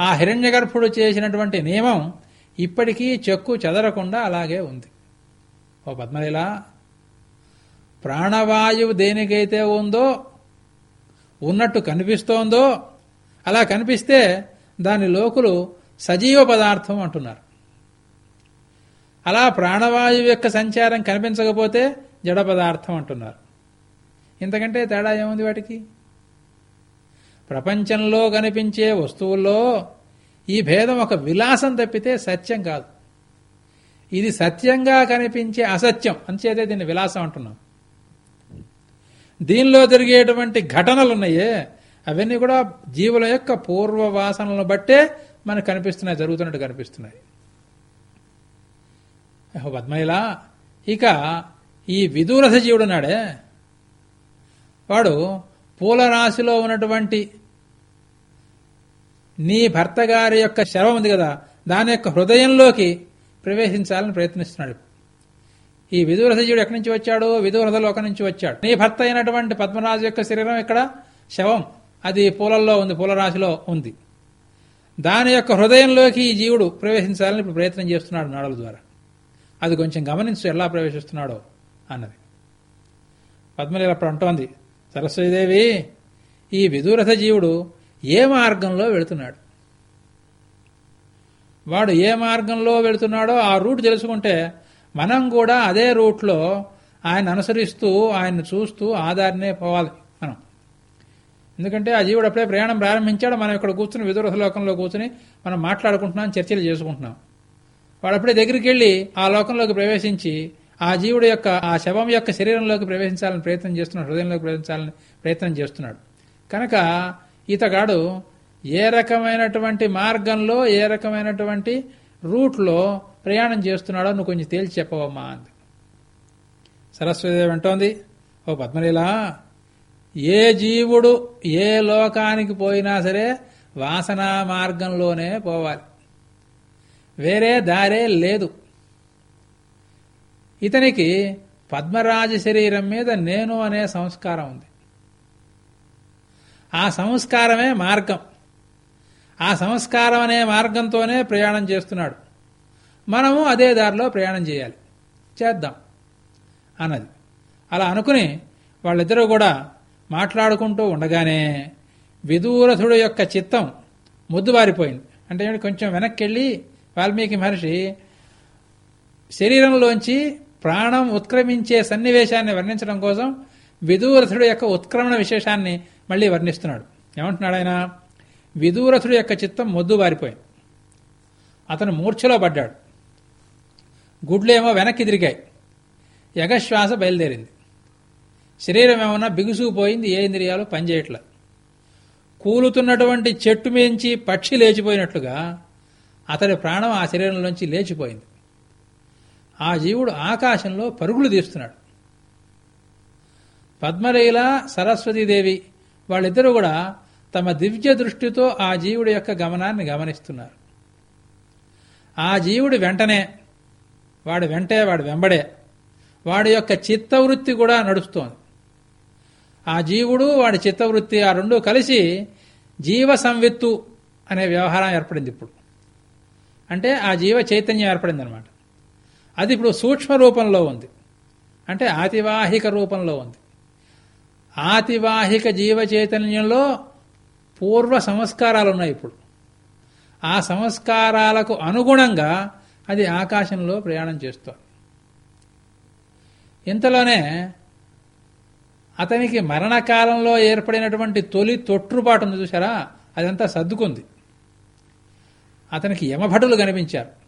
ఆ హిరణ్యగర్భుడు చేసినటువంటి నియమం ఇప్పటికీ చెక్కు చెదరకుండా అలాగే ఉంది. ఓ పద్మలీల ప్రాణవాయువు దేనికైతే ఉందో ఉన్నట్టు కనిపిస్తోందో అలా కనిపిస్తే దాని లోకులు సజీవ పదార్థం అంటున్నారు. అలా ప్రాణవాయువు యొక్క సంచారం కనిపించకపోతే జడ పదార్థం అంటున్నారు. ఇంతకంటే తేడా ఏముంది వాటికి? ప్రపంచంలో కనిపించే వస్తువుల్లో ఈ భేదం ఒక విలాసం తప్పితే సత్యం కాదు. ఇది సత్యంగా కనిపించే అసత్యం. అంచేతే దీన్ని విలాసం అంటున్నాం. దీనిలో జరిగేటువంటి ఘటనలు ఉన్నాయే అవన్నీ కూడా జీవుల యొక్క పూర్వ వాసనలను బట్టే మనకు కనిపిస్తున్నాయి జరుగుతున్నట్టు కనిపిస్తున్నాయి. పద్మయిలా ఇక ఈ విదూరథ జీవుడు నాడే వాడు పూల రాశిలో ఉన్నటువంటి నీ భర్త గారి యొక్క శవం ఉంది కదా దాని యొక్క హృదయంలోకి ప్రవేశించాలని ప్రయత్నిస్తున్నాడు. ఈ విదూరథజీవుడు ఎక్కడి నుంచి వచ్చాడు? విదూరథలో ఒక నుంచి వచ్చాడు. నీ భర్త అయినటువంటి పద్మరాజు యొక్క శరీరం ఇక్కడ శవం. అది పూలల్లో ఉంది పూలరాశిలో ఉంది. దాని యొక్క హృదయంలోకి ఈ జీవుడు ప్రవేశించాలని ఇప్పుడు ప్రయత్నం చేస్తున్నాడు నాడల ద్వారా. అది కొంచెం గమనించు ఎలా ప్రవేశిస్తున్నాడో. అన్నది. పద్మలీల అప్పుడు అంటోంది సరస్వతీదేవి ఈ విదూరథ జీవుడు ఏ మార్గంలో వెళుతున్నాడు? వాడు ఏ మార్గంలో వెళుతున్నాడో ఆ రూట్ తెలుసుకుంటే మనం కూడా అదే రూట్లో ఆయన అనుసరిస్తూ ఆయన్ని చూస్తూ ఆధారనే పోవాలి మనం. ఎందుకంటే ఆ జీవుడు అప్పుడే ప్రయాణం ప్రారంభించాడు మనం ఇక్కడ కూర్చుని విదూరథ లోకంలో కూర్చుని మనం మాట్లాడుకుంటున్నాం చర్చలు చేసుకుంటున్నాం. వాడు అప్పుడే దగ్గరికి వెళ్ళి ఆ లోకంలోకి ప్రవేశించి ఆ జీవుడు యొక్క ఆ శవం యొక్క శరీరంలోకి ప్రవేశించాలని ప్రయత్నం చేస్తున్నాడు హృదయంలోకి ప్రవేశించాలని ప్రయత్నం చేస్తున్నాడు. కనుక ఇతగాడు ఏ రకమైనటువంటి మార్గంలో ఏ రకమైనటువంటి రూట్లో ప్రయాణం చేస్తున్నాడో నువ్వు కొంచెం తేల్చి చెప్పవమ్మా అంది. సరస్వతిదేవి అంటోంది ఓ పద్మలీలా ఏ జీవుడు ఏ లోకానికి పోయినా సరే వాసనా మార్గంలోనే పోవాలి. వేరే దారే లేదు. ఇతనికి పద్మరాజ శరీరం మీద నేను అనే సంస్కారం ఉంది. ఆ సంస్కారమే మార్గం. ఆ సంస్కారం అనే మార్గంతోనే ప్రయాణం చేస్తున్నాడు. మనము అదే దారిలో ప్రయాణం చేయాలి. చేద్దాం. అన్నది. అలా అనుకుని వాళ్ళిద్దరూ కూడా మాట్లాడుకుంటూ ఉండగానే విదూరథుడు యొక్క చిత్తం ముద్దుబారిపోయింది. అంటే కొంచెం వెనక్కి వెళ్ళి వాల్మీకి మహర్షి శరీరంలోంచి ప్రాణం ఉత్క్రమించే సన్నివేశాన్ని వర్ణించడం కోసం విదూరథుడు యొక్క ఉత్క్రమణ విశేషాన్ని మళ్ళీ వర్ణిస్తున్నాడు. ఏమంటున్నాడు ఆయన? విదూరథుడు యొక్క చిత్తం మొద్దు బారిపోయింది అతను మూర్ఛలో పడ్డాడు. గుడ్లేమో వెనక్కి తిరిగాయి యగశ్వాస బయలుదేరింది. శరీరం ఏమన్నా బిగుసుకుపోయింది ఏ ఇంద్రియాలు? పనిచేయట్ల కూలుతున్నటువంటి చెట్టు మించి పక్షి లేచిపోయినట్లుగా అతడి ప్రాణం ఆ శరీరంలోంచి లేచిపోయింది. ఆ జీవుడు ఆకాశంలో పరుగులు తీస్తున్నాడు. పద్మలీల సరస్వతీదేవి వాళ్ళిద్దరూ కూడా తమ దివ్య దృష్టితో ఆ జీవుడి యొక్క గమనాన్ని గమనిస్తున్నారు. ఆ జీవుడు వెంటనే వాడు వెంటే వాడి వెంబడే వాడి యొక్క చిత్తవృత్తి కూడా నడుస్తోంది. ఆ జీవుడు వాడి చిత్తవృత్తి ఆ రెండు కలిసి జీవ సంవిత్తు అనే వ్యవహారం ఏర్పడింది ఇప్పుడు. అంటే ఆ జీవ చైతన్యం ఏర్పడింది అనమాట అది ఇప్పుడు సూక్ష్మ రూపంలో ఉంది. అంటే ఆతివాహిక రూపంలో ఉంది. ఆతివాహిక జీవ చైతన్యంలో పూర్వ సంస్కారాలు ఉన్నాయి ఇప్పుడు. ఆ సంస్కారాలకు అనుగుణంగా అది ఆకాశంలో ప్రయాణం చేస్తోంది. ఇంతలోనే అతనికి మరణకాలంలో ఏర్పడినటువంటి తొలి తొట్టుపాటు ఉంది చూసారా అదంతా సర్దుకుంది. అతనికి యమభటులు కనిపించారు.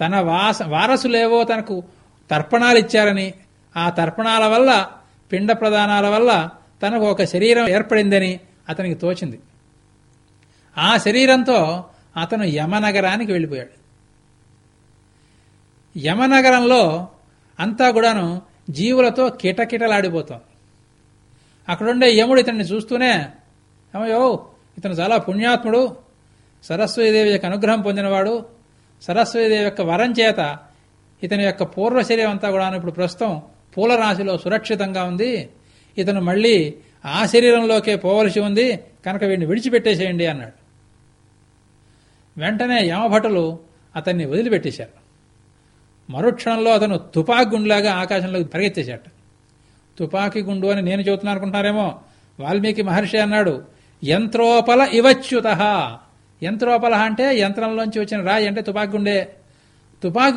తన వాస వారసులేవో తనకు తర్పణాలిచ్చారని ఆ తర్పణాల వల్ల పిండ ప్రదానాల వల్ల తనకు ఒక శరీరం ఏర్పడిందని అతనికి తోచింది. ఆ శరీరంతో అతను యమనగరానికి వెళ్ళిపోయాడు. యమనగరంలో అంతా కూడాను జీవులతో కిటకిటలాడిపోతాం. అక్కడుండే యముడు ఇతన్ని చూస్తూనే ఏమయ్యో ఇతను చాలా పుణ్యాత్ముడు సరస్వతీదేవి యొక్క అనుగ్రహం పొందినవాడు సరస్వతీదేవి యొక్క వరం చేత ఇతని యొక్క పూర్వ శరీరం అంతా కూడా ఇప్పుడు ప్రస్తుతం పూల రాశిలో సురక్షితంగా ఉంది. ఇతను మళ్ళీ ఆ శరీరంలోకే పోవలసి ఉంది. కనుక వీడిని విడిచిపెట్టేసేయండి అన్నాడు. వెంటనే యమభటులు అతన్ని వదిలిపెట్టేశారు. మరుక్షణంలో అతను తుపాకి గుండులాగా ఆకాశంలోకి పరిగెత్తేశాడు తుపాకి గుండు అని నేను చెబుతున్నాను అనుకుంటున్నారేమో? వాల్మీకి మహర్షి అన్నాడు యంత్రోపల ఇవచ్యుత యంత్రోపలహ అంటే యంత్రంలోంచి వచ్చిన రాయి అంటే తుపాకి గుండె తుపాకి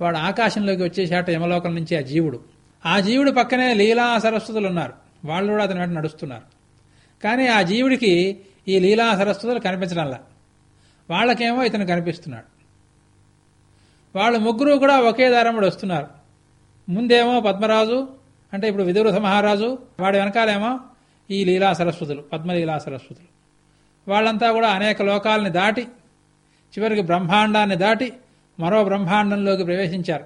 వాడు ఆకాశంలోకి వచ్చేసాట యమలోకం నుంచి ఆ జీవుడు. ఆ జీవుడు పక్కనే లీలా సరస్వతులు ఉన్నారు. వాళ్ళు కూడా అతని వెంట నడుస్తున్నారు. కానీ ఆ జీవుడికి ఈ లీలా సరస్వతులు కనిపించడంలా వాళ్ళకేమో ఇతను కనిపిస్తున్నాడు. వాళ్ళు ముగ్గురు కూడా ఒకే దారముడు వస్తున్నారు. ముందేమో పద్మరాజు అంటే ఇప్పుడు విదురుధ మహారాజు వాడి వెనకాలేమో ఈ లీలా సరస్వతులు పద్మలీలా సరస్వతులు. వాళ్ళంతా కూడా అనేక లోకాలని దాటి చివరికి బ్రహ్మాండాన్ని దాటి మరో బ్రహ్మాండంలోకి ప్రవేశించారు.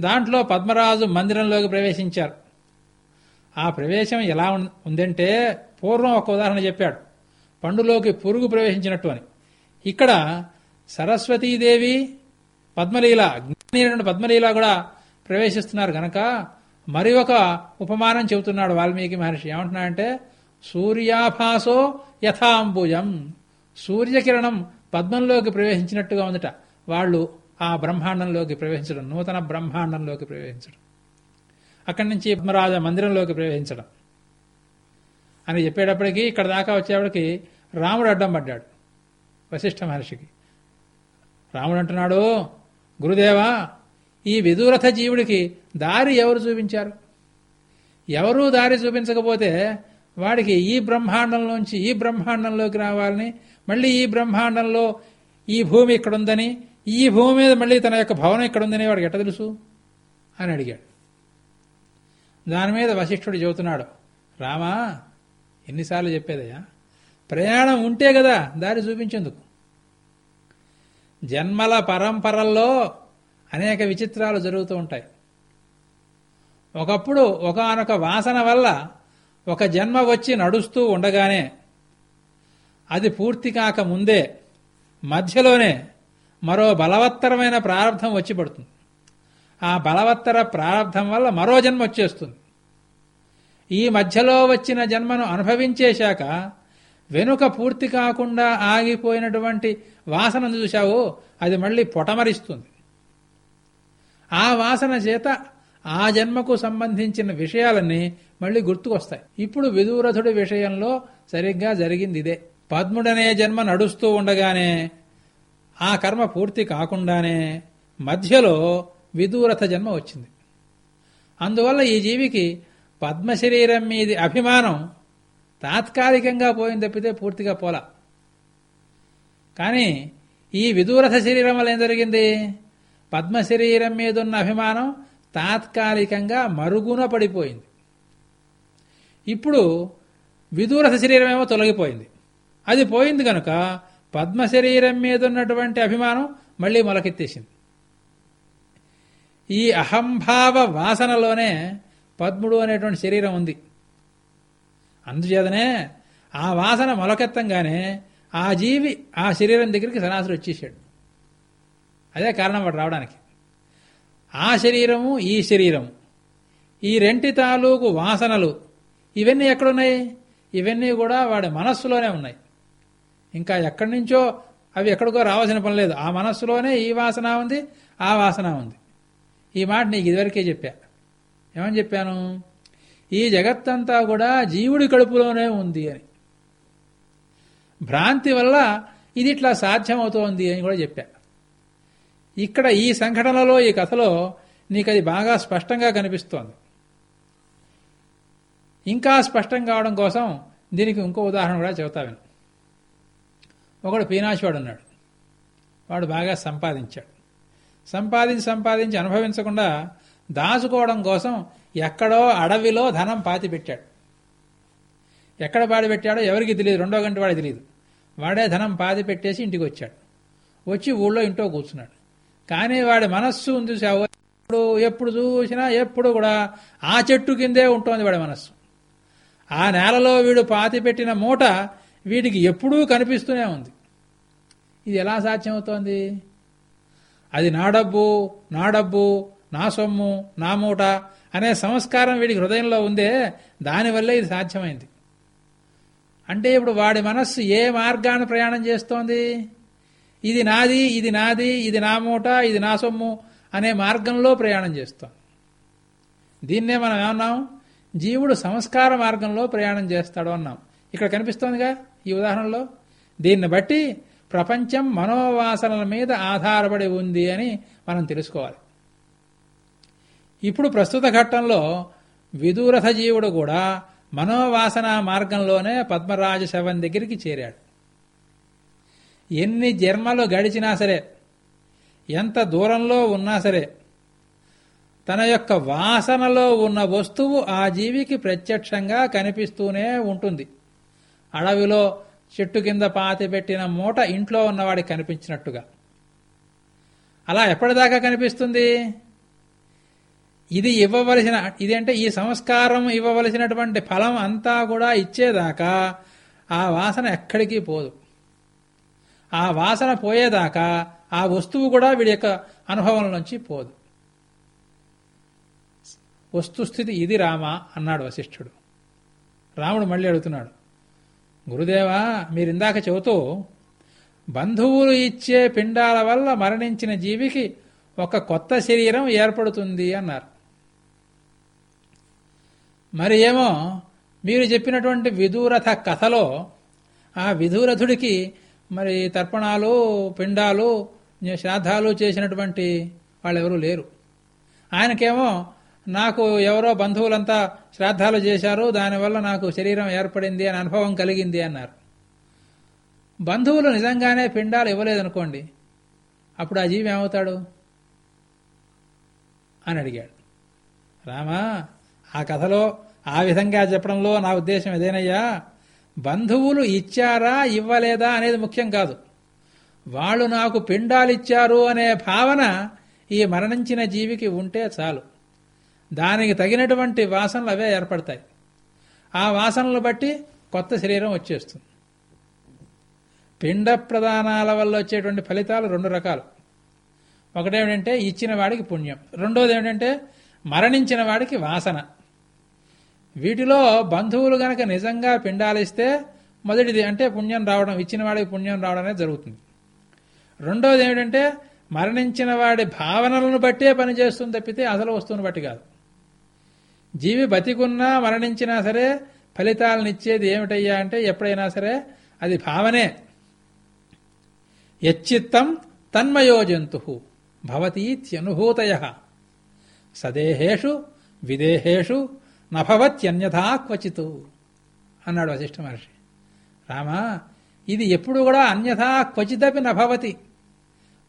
దాంట్లో పద్మరాజు మందిరంలోకి ప్రవేశించారు. ఆ ప్రవేశం ఎలా ఉం- ఉందంటే పూర్వం ఒక ఉదాహరణ చెప్పాడు. పండులోకి పురుగు ప్రవేశించినట్టు అని. ఇక్కడ సరస్వతీదేవి పద్మలీల జ్ఞాని పద్మలీల కూడా ప్రవేశిస్తున్నారు గనక మరి ఒక ఉపమానం చెబుతున్నాడు వాల్మీకి మహర్షి. ఏమంటున్నాడంటే సూర్యాభాసో యథాంబుజం. సూర్యకిరణం పద్మంలోకి ప్రవేశించినట్టుగా ఉందట. వాళ్ళు ఆ బ్రహ్మాండంలోకి ప్రవేశించడం నూతన బ్రహ్మాండంలోకి ప్రవేశించడం. అక్కడి నుంచి పద్మరాజ మందిరంలోకి ప్రవేశించడం. అని చెప్పేటప్పటికి ఇక్కడ దాకా వచ్చేప్పటికి రాముడు అడ్డం పడ్డాడు వశిష్ఠ మహర్షికి. రాముడు అంటున్నాడు గురుదేవా ఈ విదూరథ జీవుడికి దారి ఎవరు చూపించారు? ఎవరూ దారి చూపించకపోతే వాడికి ఈ బ్రహ్మాండంలోంచి ఈ బ్రహ్మాండంలోకి రావాలని మళ్ళీ ఈ బ్రహ్మాండంలో ఈ భూమి ఇక్కడ ఉందని ఈ భూమి మీద మళ్ళీ తన యొక్క భవనం ఇక్కడ ఉందని వాడికి ఎట్ట తెలుసు? అని అడిగాడు. దాని మీద వశిష్ఠుడు చెబుతున్నాడు రామా ఎన్నిసార్లు చెప్పేదయ్యా? ప్రయాణం ఉంటే కదా దారి చూపించేందుకు. జన్మల పరంపరల్లో అనేక విచిత్రాలు జరుగుతూ ఉంటాయి. ఒకప్పుడు ఒకనొక వాసన వల్ల ఒక జన్మ వచ్చి నడుస్తూ ఉండగానే అది పూర్తి కాక ముందే మధ్యలోనే మరో బలవత్తరమైన ప్రారంధం వచ్చి పడుతుంది. ఆ బలవత్తర ప్రారంధం వల్ల మరో జన్మ వచ్చేస్తుంది. ఈ మధ్యలో వచ్చిన జన్మను అనుభవించేశాక వెనుక పూర్తి కాకుండా ఆగిపోయినటువంటి వాసన చూశావు అది మళ్ళీ పొటమరిస్తుంది. ఆ వాసన చేత ఆ జన్మకు సంబంధించిన విషయాలన్నీ మళ్ళీ గుర్తుకొస్తాయి. ఇప్పుడు విదూరథుడి విషయంలో సరిగ్గా జరిగింది ఇదే పద్ముడనే జన్మ నడుస్తూ ఉండగానే ఆ కర్మ పూర్తి కాకుండానే మధ్యలో విదూరథ జన్మ వచ్చింది. అందువల్ల ఈ జీవికి పద్మశరీరం మీది అభిమానం తాత్కాలికంగా పోయింది తప్పితే పూర్తిగా పోలా. కానీ ఈ విదూరథ శరీరం వల్ల ఏం జరిగింది? పద్మశరీరం మీదున్న అభిమానం తాత్కాలికంగా మరుగున పడిపోయింది. ఇప్పుడు విదూరథ శరీరమేమో తొలగిపోయింది. అది పోయింది కనుక పద్మ శరీరం మీద ఉన్నటువంటి అభిమానం మళ్ళీ మొలకెత్తేసింది. ఈ అహంభావ వాసనలోనే పద్ముడు అనేటువంటి శరీరం ఉంది. అందుచేతనే ఆ వాసన మొలకెత్తంగానే ఆ జీవి ఆ శరీరం దగ్గరికి సరాసరి వచ్చేసాడు. అదే కారణం వాడు రావడానికి. ఆ శరీరము ఈ శరీరము. ఈ రెంటి తాలూకు వాసనలు ఇవన్నీ ఎక్కడున్నాయి? ఇవన్నీ కూడా వాడి మనస్సులోనే ఉన్నాయి. ఇంకా ఎక్కడి నుంచో అవి ఎక్కడికో రావాల్సిన పని లేదు. ఆ మనస్సులోనే ఈ వాసన ఉంది ఆ వాసన ఉంది. ఈ మాట నీకు ఇదివరకే చెప్పా. ఏమని చెప్పాను? ఈ జగత్తంతా కూడా జీవుడి కడుపులోనే ఉంది అని. భ్రాంతి వల్ల ఇది ఇట్లా సాధ్యమవుతోంది అని కూడా చెప్పా. ఇక్కడ ఈ సంఘటనలో ఈ కథలో నీకు అది బాగా స్పష్టంగా కనిపిస్తోంది. ఇంకా స్పష్టం కావడం కోసం దీనికి ఇంకో ఉదాహరణ కూడా చెబుతా విను. ఒకడు పీనాశివాడు ఉన్నాడు. వాడు బాగా సంపాదించాడు. సంపాదించి సంపాదించి అనుభవించకుండా దాచుకోవడం కోసం ఎక్కడో అడవిలో ధనం పాతి పెట్టాడు. ఎక్కడ పాడి పెట్టాడో ఎవరికి తెలియదు. రెండో గంట వాడికి తెలియదు. వాడే ధనం పాతి పెట్టేసి ఇంటికి వచ్చాడు. వచ్చి ఊళ్ళో ఇంట్లో కూర్చున్నాడు. కానీ వాడి మనస్సు ఉంది చూసావు? ఎప్పుడు ఎప్పుడు చూసినా ఎప్పుడు కూడా ఆ చెట్టు కిందే ఉంటుంది వాడి మనస్సు. ఆ నేలలో వీడు పాతి పెట్టిన మూట వీడికి ఎప్పుడూ కనిపిస్తూనే ఉంది. ఇది ఎలా సాధ్యమవుతోంది? అది నా డబ్బు నా డబ్బు నా సొమ్ము నా మూట అనే సంస్కారం వీడికి హృదయంలో ఉందే దానివల్లే ఇది సాధ్యమైంది. అంటే ఇప్పుడు వాడి మనస్సు ఏ మార్గాన్ని ప్రయాణం చేస్తోంది? ఇది నాది ఇది నాది ఇది నా మూట ఇది నా సొమ్ము అనే మార్గంలో ప్రయాణం చేస్తాం దీన్నే మనం ఏమన్నాం? జీవుడు సంస్కార మార్గంలో ప్రయాణం చేస్తాడు అన్నాం. ఇక్కడ కనిపిస్తోందిగా ఈ ఉదాహరణలో. దీన్ని బట్టి ప్రపంచం మనోవాసనల మీద ఆధారపడి ఉంది అని మనం తెలుసుకోవాలి. ఇప్పుడు ప్రస్తుత ఘట్టంలో విదూరథ జీవుడు కూడా మనోవాసన మార్గంలోనే పద్మరాజ శవం దగ్గరికి చేరాడు. ఎన్ని జన్మలు గడిచినా సరే ఎంత దూరంలో ఉన్నా సరే తన యొక్క వాసనలో ఉన్న వస్తువు ఆ జీవికి ప్రత్యక్షంగా కనిపిస్తూనే ఉంటుంది. అడవిలో చెట్టు కింద పాతి పెట్టిన మూట ఇంట్లో ఉన్నవాడికి కనిపించినట్టుగా. అలా ఎప్పటిదాకా కనిపిస్తుంది? ఇది ఇవ్వవలసిన ఇది అంటే ఈ సంస్కారం ఇవ్వవలసినటువంటి ఫలం అంతా కూడా ఇచ్చేదాకా ఆ వాసన ఎక్కడికి పోదు. ఆ వాసన పోయేదాకా ఆ వస్తువు కూడా వీడి యొక్క అనుభవం నుంచి పోదు. వస్తుస్థితి ఇది రామ అన్నాడు వశిష్ఠుడు. రాముడు మళ్ళీ అడుగుతున్నాడు గురుదేవా మీరిందాక చెబుతూ బంధువులు ఇచ్చే పిండాల వల్ల మరణించిన జీవికి ఒక కొత్త శరీరం ఏర్పడుతుంది అన్నారు. మరి ఏమో మీరు చెప్పినటువంటి విదూరథ కథలో ఆ విధూరథుడికి మరి తర్పణాలు పిండాలు శ్రాద్ధాలు చేసినటువంటి వాళ్ళెవరూ లేరు. ఆయనకేమో నాకు ఎవరో బంధువులంతా శ్రాద్ధాలు చేశారు దానివల్ల నాకు శరీరం ఏర్పడింది అని అనుభవం కలిగింది అన్నారు. బంధువులు నిజంగానే పిండాలు ఇవ్వలేదనుకోండి అప్పుడు ఆ జీవి ఏమవుతాడు? అని అడిగాడు. రామా ఆ కథలో ఆ విధంగా చెప్పడంలో నా ఉద్దేశం ఏదేనయ్యా? బంధువులు ఇచ్చారా ఇవ్వలేదా అనేది ముఖ్యం కాదు. వాళ్ళు నాకు పిండాలిచ్చారు అనే భావన ఈ మరణించిన జీవికి ఉంటే చాలు. దానికి తగినటువంటి వాసనలు అవే ఏర్పడతాయి. ఆ వాసనలు బట్టి కొత్త శరీరం వచ్చేస్తుంది. పిండ ప్రదానాల వల్ల వచ్చేటువంటి ఫలితాలు రెండు రకాలు. ఒకటేమిటంటే ఇచ్చిన వాడికి పుణ్యం. రెండోది ఏమిటంటే మరణించిన వాడికి వాసన. వీటిలో బంధువులు గనక నిజంగా పిండాలిస్తే మొదటిది అంటే పుణ్యం రావడం ఇచ్చిన వాడికి పుణ్యం రావడం అనేది జరుగుతుంది. రెండోది ఏమిటంటే మరణించిన వాడి భావనలను బట్టే పనిచేస్తుంది తప్పితే అసలు వస్తువును బట్టి కాదు. జీవి బతికున్నా మరణించినా సరే ఫలితాలనిచ్చేది ఏమిటయ్యా అంటే ఎప్పుడైనా సరే అది భావనే. యచ్చిత్తం తన్మయో జంతు భవతీత్యనుభూతయ సదేహేషు విదేహేషు నభవత్యన్యథా క్వచిత్ అన్నాడు వశిష్ఠ మహర్షి. రామా ఇది ఎప్పుడు కూడా అన్యథా క్వచిదపి నభవతి.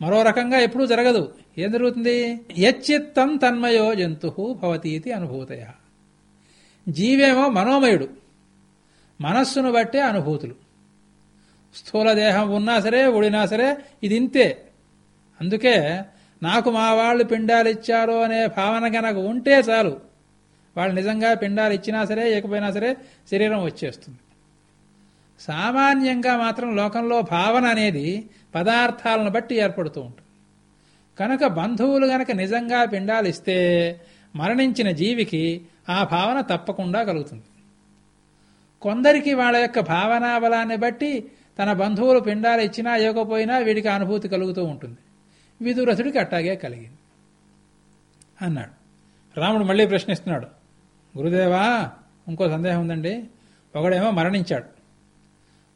మరో రకంగా ఎప్పుడూ జరగదు. ఏం జరుగుతుంది? యచ్చిత్తం తన్మయో జంతు భవతీతి అనుభూతయ. జీవేమో మనోమయుడు. మనస్సును బట్టే అనుభూతులు. స్థూల దేహం ఉన్నా సరే ఉడినా సరే ఇది ఇంతే. అందుకే నాకు మా వాళ్ళు పిండాలు ఇచ్చారు అనే భావన కనుక ఉంటే చాలు. వాళ్ళు నిజంగా పిండాలు ఇచ్చినా సరే ఇకపోయినా సరే శరీరం వచ్చేస్తుంది. సామాన్యంగా మాత్రం లోకంలో భావన అనేది పదార్థాలను బట్టి ఏర్పడుతూ ఉంటుంది. కనుక బంధువులు గనక నిజంగా పిండాలు ఇస్తే మరణించిన జీవికి ఆ భావన తప్పకుండా కలుగుతుంది. కొందరికి వాళ్ళ యొక్క భావనా బలాన్ని బట్టి తన బంధువులు పిండాలు ఇచ్చినా ఇవ్వకపోయినా వీడికి అనుభూతి కలుగుతూ ఉంటుంది. విదురథుడికి అట్టాగే కలిగింది. అన్నాడు. రాముడు మళ్ళీ ప్రశ్నిస్తున్నాడు. గురుదేవా ఇంకో సందేహం ఉందండి. ఒకడేమో మరణించాడు.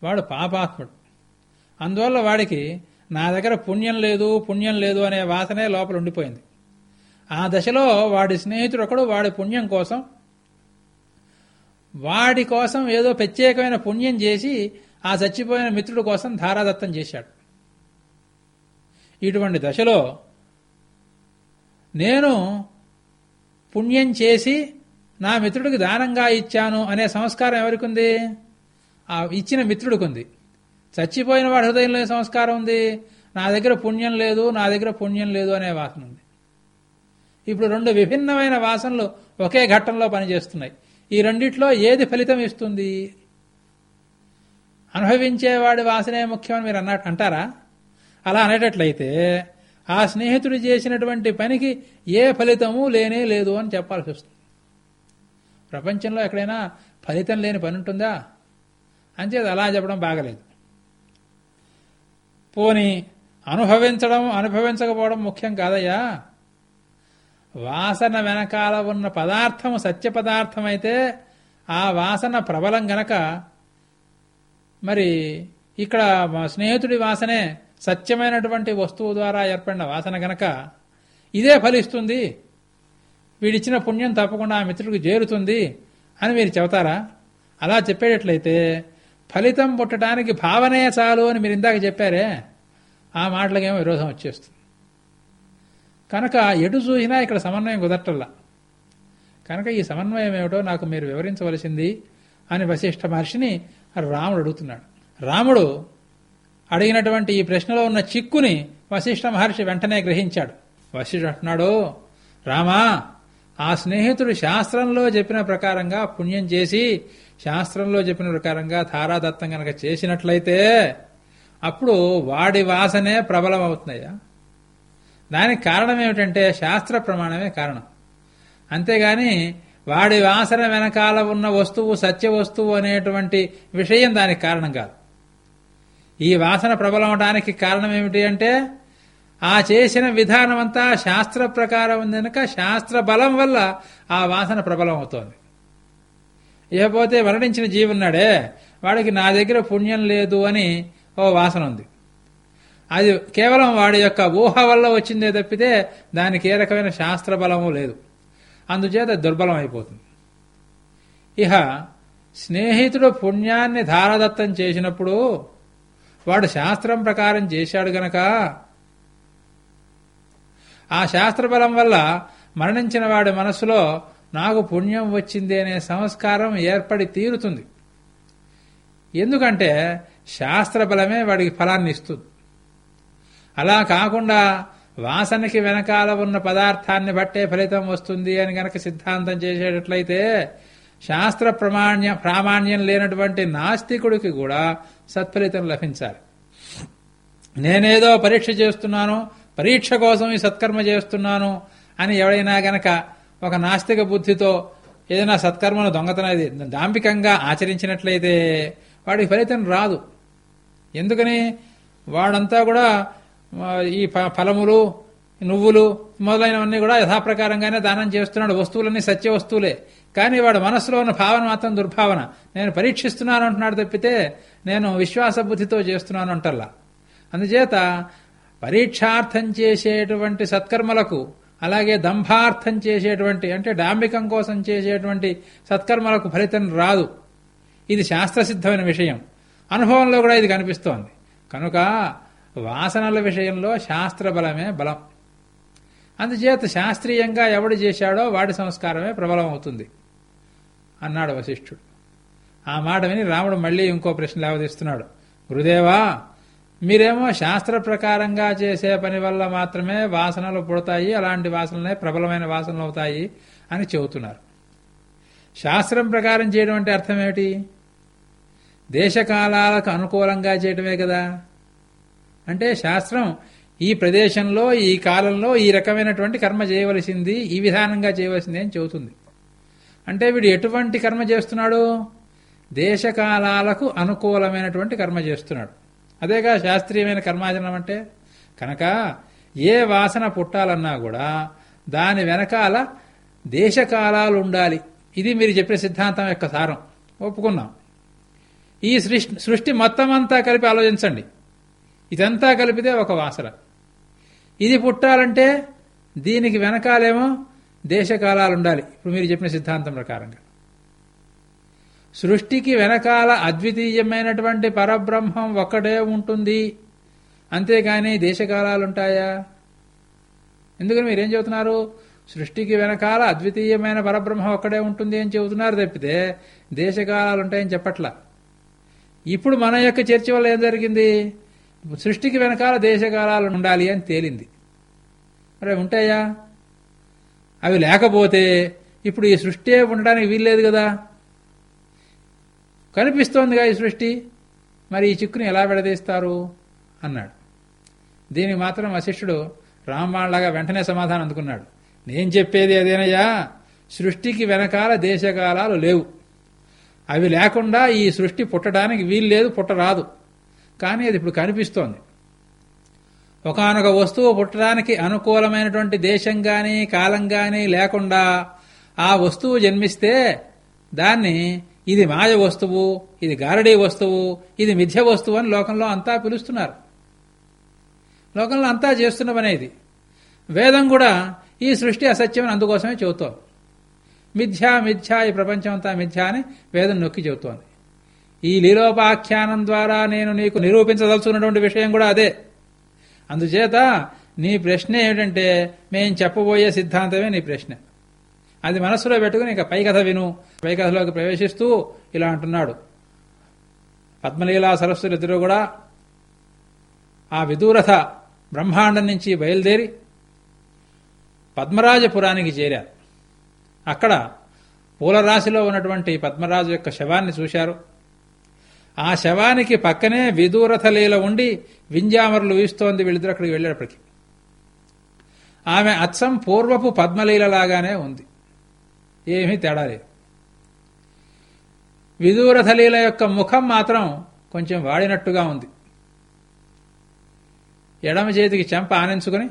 వాడు పాపాత్ముడు. అందువల్ల వాడికి నా దగ్గర పుణ్యం లేదు పుణ్యం లేదు అనే వాసనే లోపల ఉండిపోయింది. ఆ దశలో వాడి స్నేహితుడు ఒకడు వాడి పుణ్యం కోసం వాడి కోసం ఏదో ప్రత్యేకమైన పుణ్యం చేసి ఆ చచ్చిపోయిన మిత్రుడి కోసం ధారాదత్తం చేశాడు. ఇటువంటి దశలో నేను పుణ్యం చేసి నా మిత్రుడికి దానంగా ఇచ్చాను అనే సంస్కారం ఎవరికి ఉంది ఆ ఇచ్చిన మిత్రుడికి ఉంది చచ్చిపోయిన వాడి హృదయంలో సంస్కారం ఉంది? నా దగ్గర పుణ్యం లేదు నా దగ్గర పుణ్యం లేదు అనే వాసన ఉంది. ఇప్పుడు రెండు విభిన్నమైన వాసనలు ఒకే ఘట్టంలో పనిచేస్తున్నాయి. ఈ రెండిట్లో ఏది ఫలితం ఇస్తుంది? అనుభవించేవాడి వాసనే ముఖ్యమని మీరు అన్న అంటారా? అలా అనేటట్లయితే ఆ స్నేహితుడు చేసినటువంటి పనికి ఏ ఫలితము లేనే లేదు అని చెప్పాల్సి వస్తుంది. ప్రపంచంలో ఎక్కడైనా ఫలితం లేని పని ఉంటుందా? అంచేది అలా చెప్పడం బాగలేదు. పోని అనుభవించడం అనుభవించకపోవడం ముఖ్యం కాదయ్యా. వాసన వెనకాల ఉన్న పదార్థము సత్య పదార్థమైతే ఆ వాసన ప్రబలం గనక మరి ఇక్కడ మా స్నేహితుడి వాసనే సత్యమైనటువంటి వస్తువు ద్వారా ఏర్పడిన వాసన గనక ఇదే ఫలిస్తుంది. వీడిచ్చిన పుణ్యం తప్పకుండా ఆ మిత్రుడికి చేరుతుంది అని మీరు చెబుతారా? అలా చెప్పేటట్లయితే ఫలితం పుట్టడానికి భావనే చాలు అని మీరు ఇందాక చెప్పారే ఆ మాటలకేమో విరోధం వచ్చేస్తుంది. కనుక ఎటు చూసినా ఇక్కడ సమన్వయం కుదరటల్లా కనుక ఈ సమన్వయం ఏమిటో నాకు మీరు వివరించవలసింది అని వశిష్ఠ మహర్షిని రాముడు అడుగుతున్నాడు. రాముడు అడిగినటువంటి ఈ ప్రశ్నలో ఉన్న చిక్కుని వశిష్ఠ మహర్షి వెంటనే గ్రహించాడు. వశిష్ఠుడు అంటున్నాడు రామా ఆ స్నేహితుడు శాస్త్రంలో చెప్పిన ప్రకారంగా పుణ్యం చేసి శాస్త్రంలో చెప్పిన ప్రకారంగా ధారాదత్తం గనక చేసినట్లయితే అప్పుడు వాడి వాసనే ప్రబలమవుతున్నాయా? దానికి కారణం ఏమిటంటే శాస్త్ర ప్రమాణమే కారణం. అంతేగాని వాడి వాసన వెనకాల ఉన్న వస్తువు సత్య వస్తువు అనేటువంటి విషయం దానికి కారణం కాదు. ఈ వాసన ప్రబలమవడానికి కారణం ఏమిటి అంటే ఆ చేసిన విధానం అంతా శాస్త్ర ప్రకారం ఉంది కనుక శాస్త్ర బలం వల్ల ఆ వాసన ప్రబలం అవుతోంది ఇకపోతే మరణించిన జీవున్నాడే వాడికి నా దగ్గర పుణ్యం లేదు అని ఓ వాసన ఉంది. అది కేవలం వాడి యొక్క ఊహ వల్ల వచ్చిందే తప్పితే దానికి ఏ రకమైన శాస్త్ర బలము లేదు. అందుచేత దుర్బలం అయిపోతుంది. ఇహ స్నేహితుడు పుణ్యాన్ని ధారదత్తం చేసినప్పుడు వాడు శాస్త్రం ప్రకారం చేశాడు గనక ఆ శాస్త్రబలం వల్ల మరణించిన వాడి మనసులో నాకు పుణ్యం వచ్చింది అనే సంస్కారం ఏర్పడి తీరుతుంది. ఎందుకంటే శాస్త్ర బలమే వాడికి ఫలాన్ని ఇస్తుంది. అలా కాకుండా వాసనకి వెనకాల ఉన్న పదార్థాన్ని బట్టే ఫలితం వస్తుంది అని గనక సిద్ధాంతం చేసేటట్లయితే శాస్త్ర ప్రమాణ్య ప్రామాణ్యం లేనటువంటి నాస్తికుడికి కూడా సత్ఫలితం లభించాలి. నేనేదో పరీక్ష చేస్తున్నాను పరీక్ష కోసం ఈ సత్కర్మ చేస్తున్నాను అని ఎవడైనా గనక ఒక నాస్తిక బుద్ధితో ఏదైనా సత్కర్మను దొంగతనది దాంపికంగా ఆచరించినట్లయితే వాడికి ఫలితం రాదు. ఎందుకని? వాడంతా కూడా ఈ ఫలములు నువ్వులు మొదలైనవన్నీ కూడా యథాప్రకారంగానే దానం చేస్తున్నాడు. వస్తువులన్నీ సత్య వస్తువులే. కానీ వాడు మనస్సులో ఉన్న భావన మాత్రం దుర్భావన. నేను పరీక్షిస్తున్నాను అంటున్నాడు తప్పితే నేను విశ్వాస బుద్ధితో చేస్తున్నాను అంటల్లా. అందుచేత పరీక్షార్థం చేసేటువంటి సత్కర్మలకు అలాగే దంభార్థం చేసేటువంటి అంటే డాంబికం కోసం చేసేటువంటి సత్కర్మలకు ఫలితం రాదు. ఇది శాస్త్రసిద్ధమైన విషయం. అనుభవంలో కూడా ఇది కనిపిస్తోంది. కనుక వాసనల విషయంలో శాస్త్ర బలమే బలం. అందుచేత శాస్త్రీయంగా ఎవడు చేశాడో వాడి సంస్కారమే ప్రబలం అవుతుంది అన్నాడు వశిష్ఠుడు. ఆ మాట విని రాముడు మళ్ళీ ఇంకో ప్రశ్న లేవదీస్తున్నాడు గురుదేవా మీరేమో శాస్త్ర ప్రకారంగా చేసే పని వల్ల మాత్రమే వాసనలు పుడతాయి అలాంటి వాసనలే ప్రబలమైన వాసనలు అవుతాయి అని చెబుతున్నారు. శాస్త్రం ప్రకారం చేయడం అంటే అర్థం ఏమిటి దేశకాలాలకు అనుకూలంగా చేయటమే కదా. అంటే శాస్త్రం ఈ ప్రదేశంలో ఈ కాలంలో ఈ రకమైనటువంటి కర్మ చేయవలసింది ఈ విధానంగా చేయవలసింది అని చెబుతుంది. అంటే వీడు ఎటువంటి కర్మ చేస్తున్నాడు? దేశకాలాలకు అనుకూలమైనటువంటి కర్మ చేస్తున్నాడు. అదేగా శాస్త్రీయమైన కర్మాచరణం అంటే కనుక ఏ వాసన పుట్టాలన్నా కూడా దాని వెనకాల దేశకాలాలు ఉండాలి. ఇది మీరు చెప్పిన సిద్ధాంతం యొక్క సారం. ఒప్పుకున్నాం. ఈ సృష్టి సృష్టి మొత్తం అంతా కలిపి ఆలోచించండి. ఇదంతా కలిపితే ఒక వాసన. ఇది పుట్టాలంటే దీనికి వెనకాలేమో దేశకాలాలు ఉండాలి. ఇప్పుడు మీరు చెప్పిన సిద్ధాంతం ప్రకారంగా. సృష్టికి వెనకాల అద్వితీయమైనటువంటి పరబ్రహ్మం ఒక్కడే ఉంటుంది. అంతేగాని దేశకాలాలుంటాయా? ఎందుకని మీరేం చెబుతున్నారు? సృష్టికి వెనకాల అద్వితీయమైన పరబ్రహ్మం ఒక్కడే ఉంటుంది అని చెబుతున్నారు తప్పితే దేశకాలాలు ఉంటాయని చెప్పట్లా. ఇప్పుడు మన యొక్క చర్చ వల్ల ఏం జరిగింది? సృష్టికి వెనకాల దేశకాలాలు ఉండాలి అని తేలింది. మరి ఉంటాయా? అవి లేకపోతే ఇప్పుడు ఈ సృష్టి ఉండడానికి వీల్లేదు కదా? కనిపిస్తోందిగా ఈ సృష్టి. మరి ఈ చిక్కుని ఎలా విడదీస్తారు? అన్నాడు. దీనికి మాత్రం వశిష్ఠుడు రామాళ్ళగా వెంటనే సమాధానం అందుకున్నాడు. నేను చెప్పేది అదేనయ్యా సృష్టికి వెనకాల దేశకాలాలు లేవు. అవి లేకుండా ఈ సృష్టి పుట్టడానికి వీల్లేదు పుట్టరాదు. కానీ అది ఇప్పుడు కనిపిస్తోంది. ఒకనొక వస్తువు పుట్టడానికి అనుకూలమైనటువంటి దేశం కానీ కాలం కానీ లేకుండా ఆ వస్తువు జన్మిస్తే దాన్ని ఇది మాయ వస్తువు ఇది గారడీ వస్తువు ఇది మిథ్య వస్తువు అని లోకంలో అంతా పిలుస్తున్నారు. లోకంలో అంతా చేస్తున్న ఇది వేదం కూడా ఈ సృష్టి అసత్యం అందుకోసమే చెబుతోంది. మిథ్యా మిథ్యా ఈ ప్రపంచం అంతా మిథ్యా అని వేదం నొక్కి చెబుతోంది. ఈ లీలోపాఖ్యానం ద్వారా నేను నీకు నిరూపించదలుచున్నటువంటి విషయం కూడా అదే. అందుచేత నీ ప్రశ్న ఏమిటంటే మేం చెప్పబోయే సిద్ధాంతమే నీ ప్రశ్న. అది మనస్సులో పెట్టుకుని ఇక పై కథ విను. పై కథలోకి ప్రవేశిస్తూ ఇలా అంటున్నాడు. పద్మలీలా సరస్సులిద్దరూ కూడా ఆ విదూరథ బ్రహ్మాండం నుంచి బయలుదేరి పద్మరాజపురానికి చేరారు. అక్కడ పూలరాశిలో ఉన్నటువంటి పద్మరాజు యొక్క శవాన్ని చూశారు. ఆ శవానికి పక్కనే విదూరథ లీల ఉండి వింజామరులు వీస్తోంది వీళ్ళిద్దరు అక్కడికి వెళ్ళేటప్పటికి. ఆమె అచ్చం పూర్వపు పద్మలీలలాగానే ఉంది. ఏమీ తేడా లేదు. విదూరథలీల యొక్క ముఖం మాత్రం కొంచెం వాడినట్టుగా ఉంది. ఎడమ చేతికి చెంప ఆనించుకుని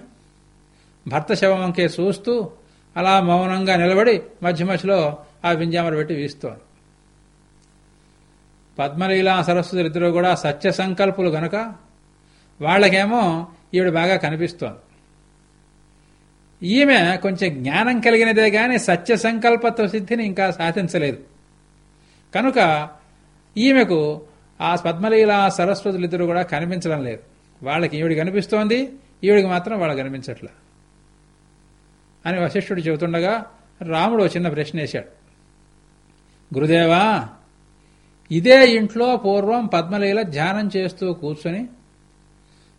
భర్త శవమంకే చూస్తూ అలా మౌనంగా నిలబడి మధ్య మధ్యలో ఆ వింజామర పెట్టి వీస్తోంది. పద్మలీలా సరస్వతి ఇద్దరు కూడా సత్య సంకల్పులు గనుక వాళ్ళకేమో ఈవిడ బాగా కనిపిస్తోంది. ఈమె కొంచెం జ్ఞానం కలిగినదే గాని సత్య సంకల్పత్వ సిద్ధిని ఇంకా సాధించలేదు. కనుక ఈమెకు ఆ పద్మలీల సరస్వతులు ఇద్దరు కూడా కనిపించడం లేదు. వాళ్ళకి ఈవిడి కనిపిస్తోంది ఈవిడికి మాత్రం వాళ్ళు కనిపించట్లా. అని వశిష్ఠుడు చెబుతుండగా రాముడు చిన్న ప్రశ్న వేశాడు. గురుదేవా ఇదే ఇంట్లో పూర్వం పద్మలీల ధ్యానం చేస్తూ కూర్చొని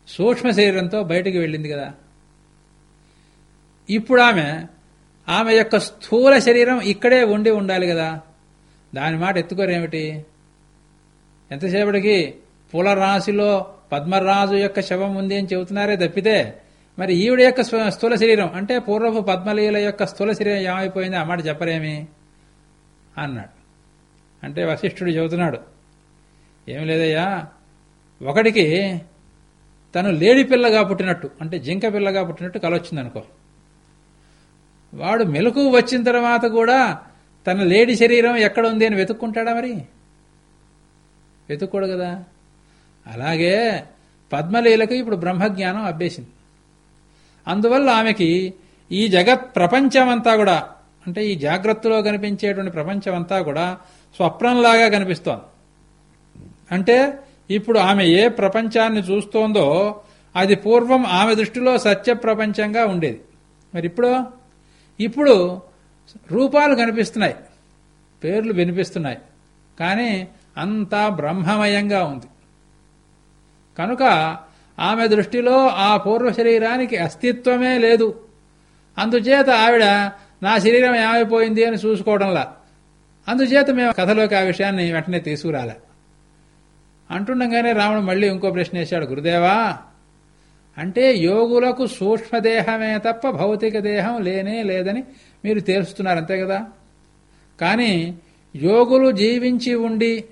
సూక్ష్మ శరీరంతో బయటికి వెళ్ళింది కదా. ఇప్పుడు ఆమె ఆమె యొక్క స్థూల శరీరం ఇక్కడే ఉండి ఉండాలి కదా. దాని మాట ఎత్తుకోరేమిటి? ఎంతసేపటికి పులరాశిలో పద్మరాజు యొక్క శవం ఉంది అని చెబుతున్నారే తప్పితే మరి ఈవిడ యొక్క స్థూల శరీరం అంటే పూర్వపు పద్మలీల యొక్క స్థూల శరీరం ఏమైపోయింది? ఆ మాట చెప్పరేమి? అన్నాడు. అంటే వశిష్ఠుడు చెబుతున్నాడు ఏం లేదయ్యా ఒకడికి తను లేడి పిల్లగా పుట్టినట్టు అంటే జింక పిల్లగా పుట్టినట్టు కలొచ్చిందనుకో వాడు మెలకు వచ్చిన తర్వాత కూడా తన లేడి శరీరం ఎక్కడ ఉంది అని వెతుక్కుంటాడా మరి? వెతుక్కోడు కదా. అలాగే పద్మలీలకు ఇప్పుడు బ్రహ్మజ్ఞానం అబ్బేసింది. అందువల్ల ఆమెకి ఈ జగత్ ప్రపంచమంతా కూడా అంటే ఈ జాగ్రత్తలో కనిపించేటువంటి ప్రపంచమంతా కూడా స్వప్నంలాగా కనిపిస్తోంది. అంటే ఇప్పుడు ఆమె ఏ ప్రపంచాన్ని చూస్తోందో అది పూర్వం ఆమె దృష్టిలో సత్య ప్రపంచంగా ఉండేది. మరి ఇప్పుడు? ఇప్పుడు రూపాలు కనిపిస్తున్నాయి. పేర్లు వినిపిస్తున్నాయి. కానీ అంతా బ్రహ్మమయంగా ఉంది. కనుక ఆమె దృష్టిలో ఆ పూర్వ శరీరానికి అస్తిత్వమే లేదు. అందుచేత ఆవిడ నా శరీరం ఏమైపోయింది అని చూసుకోవడంలా. అందుచేత మేము కథలోకి ఆ విషయాన్ని వెంటనే తీసుకురాలే. అంటుండగానే రాముడు మళ్ళీ ఇంకో ప్రశ్న వేశాడు గురుదేవా అంటే యోగులకు సూక్ష్మదేహమే తప్ప భౌతిక దేహం లేనే లేదని మీరు తేల్చుతున్నారు అంతే కదా? కానీ యోగులు జీవించి ఉండి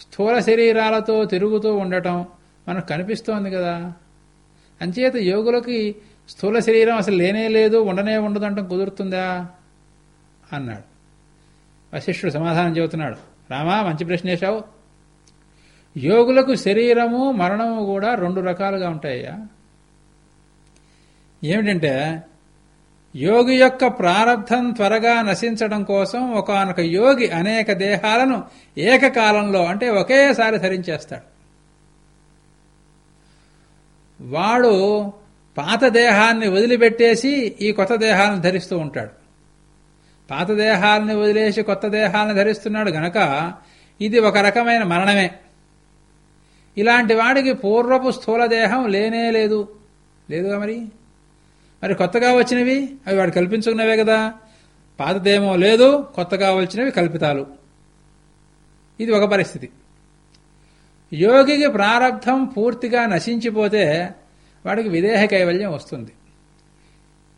స్థూల శరీరాలతో తిరుగుతూ ఉండటం మనకు కనిపిస్తోంది కదా? అంచేత యోగులకి స్థూల శరీరం అసలు లేనే లేదు ఉండనే ఉండదంటం కుదురుతుందా? అన్నాడు. వశిష్ఠుడు సమాధానం చెబుతున్నాడు. రామా మంచి ప్రశ్న వేశావు. యోగులకు శరీరము మరణము కూడా రెండు రకాలుగా ఉంటాయ్యా ఏమిటంటే యోగి యొక్క ప్రారంధం త్వరగా నశించడం కోసం ఒకనొక యోగి అనేక దేహాలను ఏకకాలంలో అంటే ఒకేసారి ధరించేస్తాడు. వాడు పాత దేహాన్ని వదిలిపెట్టేసి ఈ కొత్త దేహాలను ధరిస్తూ ఉంటాడు. పాత దేహాలని వదిలేసి కొత్త దేహాలను ధరిస్తున్నాడు గనక ఇది ఒక రకమైన మరణమే. ఇలాంటి వాడికి పూర్వపు స్థూల దేహం లేనే లేదు. లేదుగా మరి? మరి కొత్తగా వచ్చినవి అవి వాడు కల్పించుకున్నవే కదా. పాతదేమో లేదు కొత్తగా వచ్చినవి కల్పితాలు. ఇది ఒక పరిస్థితి. యోగికి ప్రారంధం పూర్తిగా నశించిపోతే వాడికి విదేహ కైవల్యం వస్తుంది.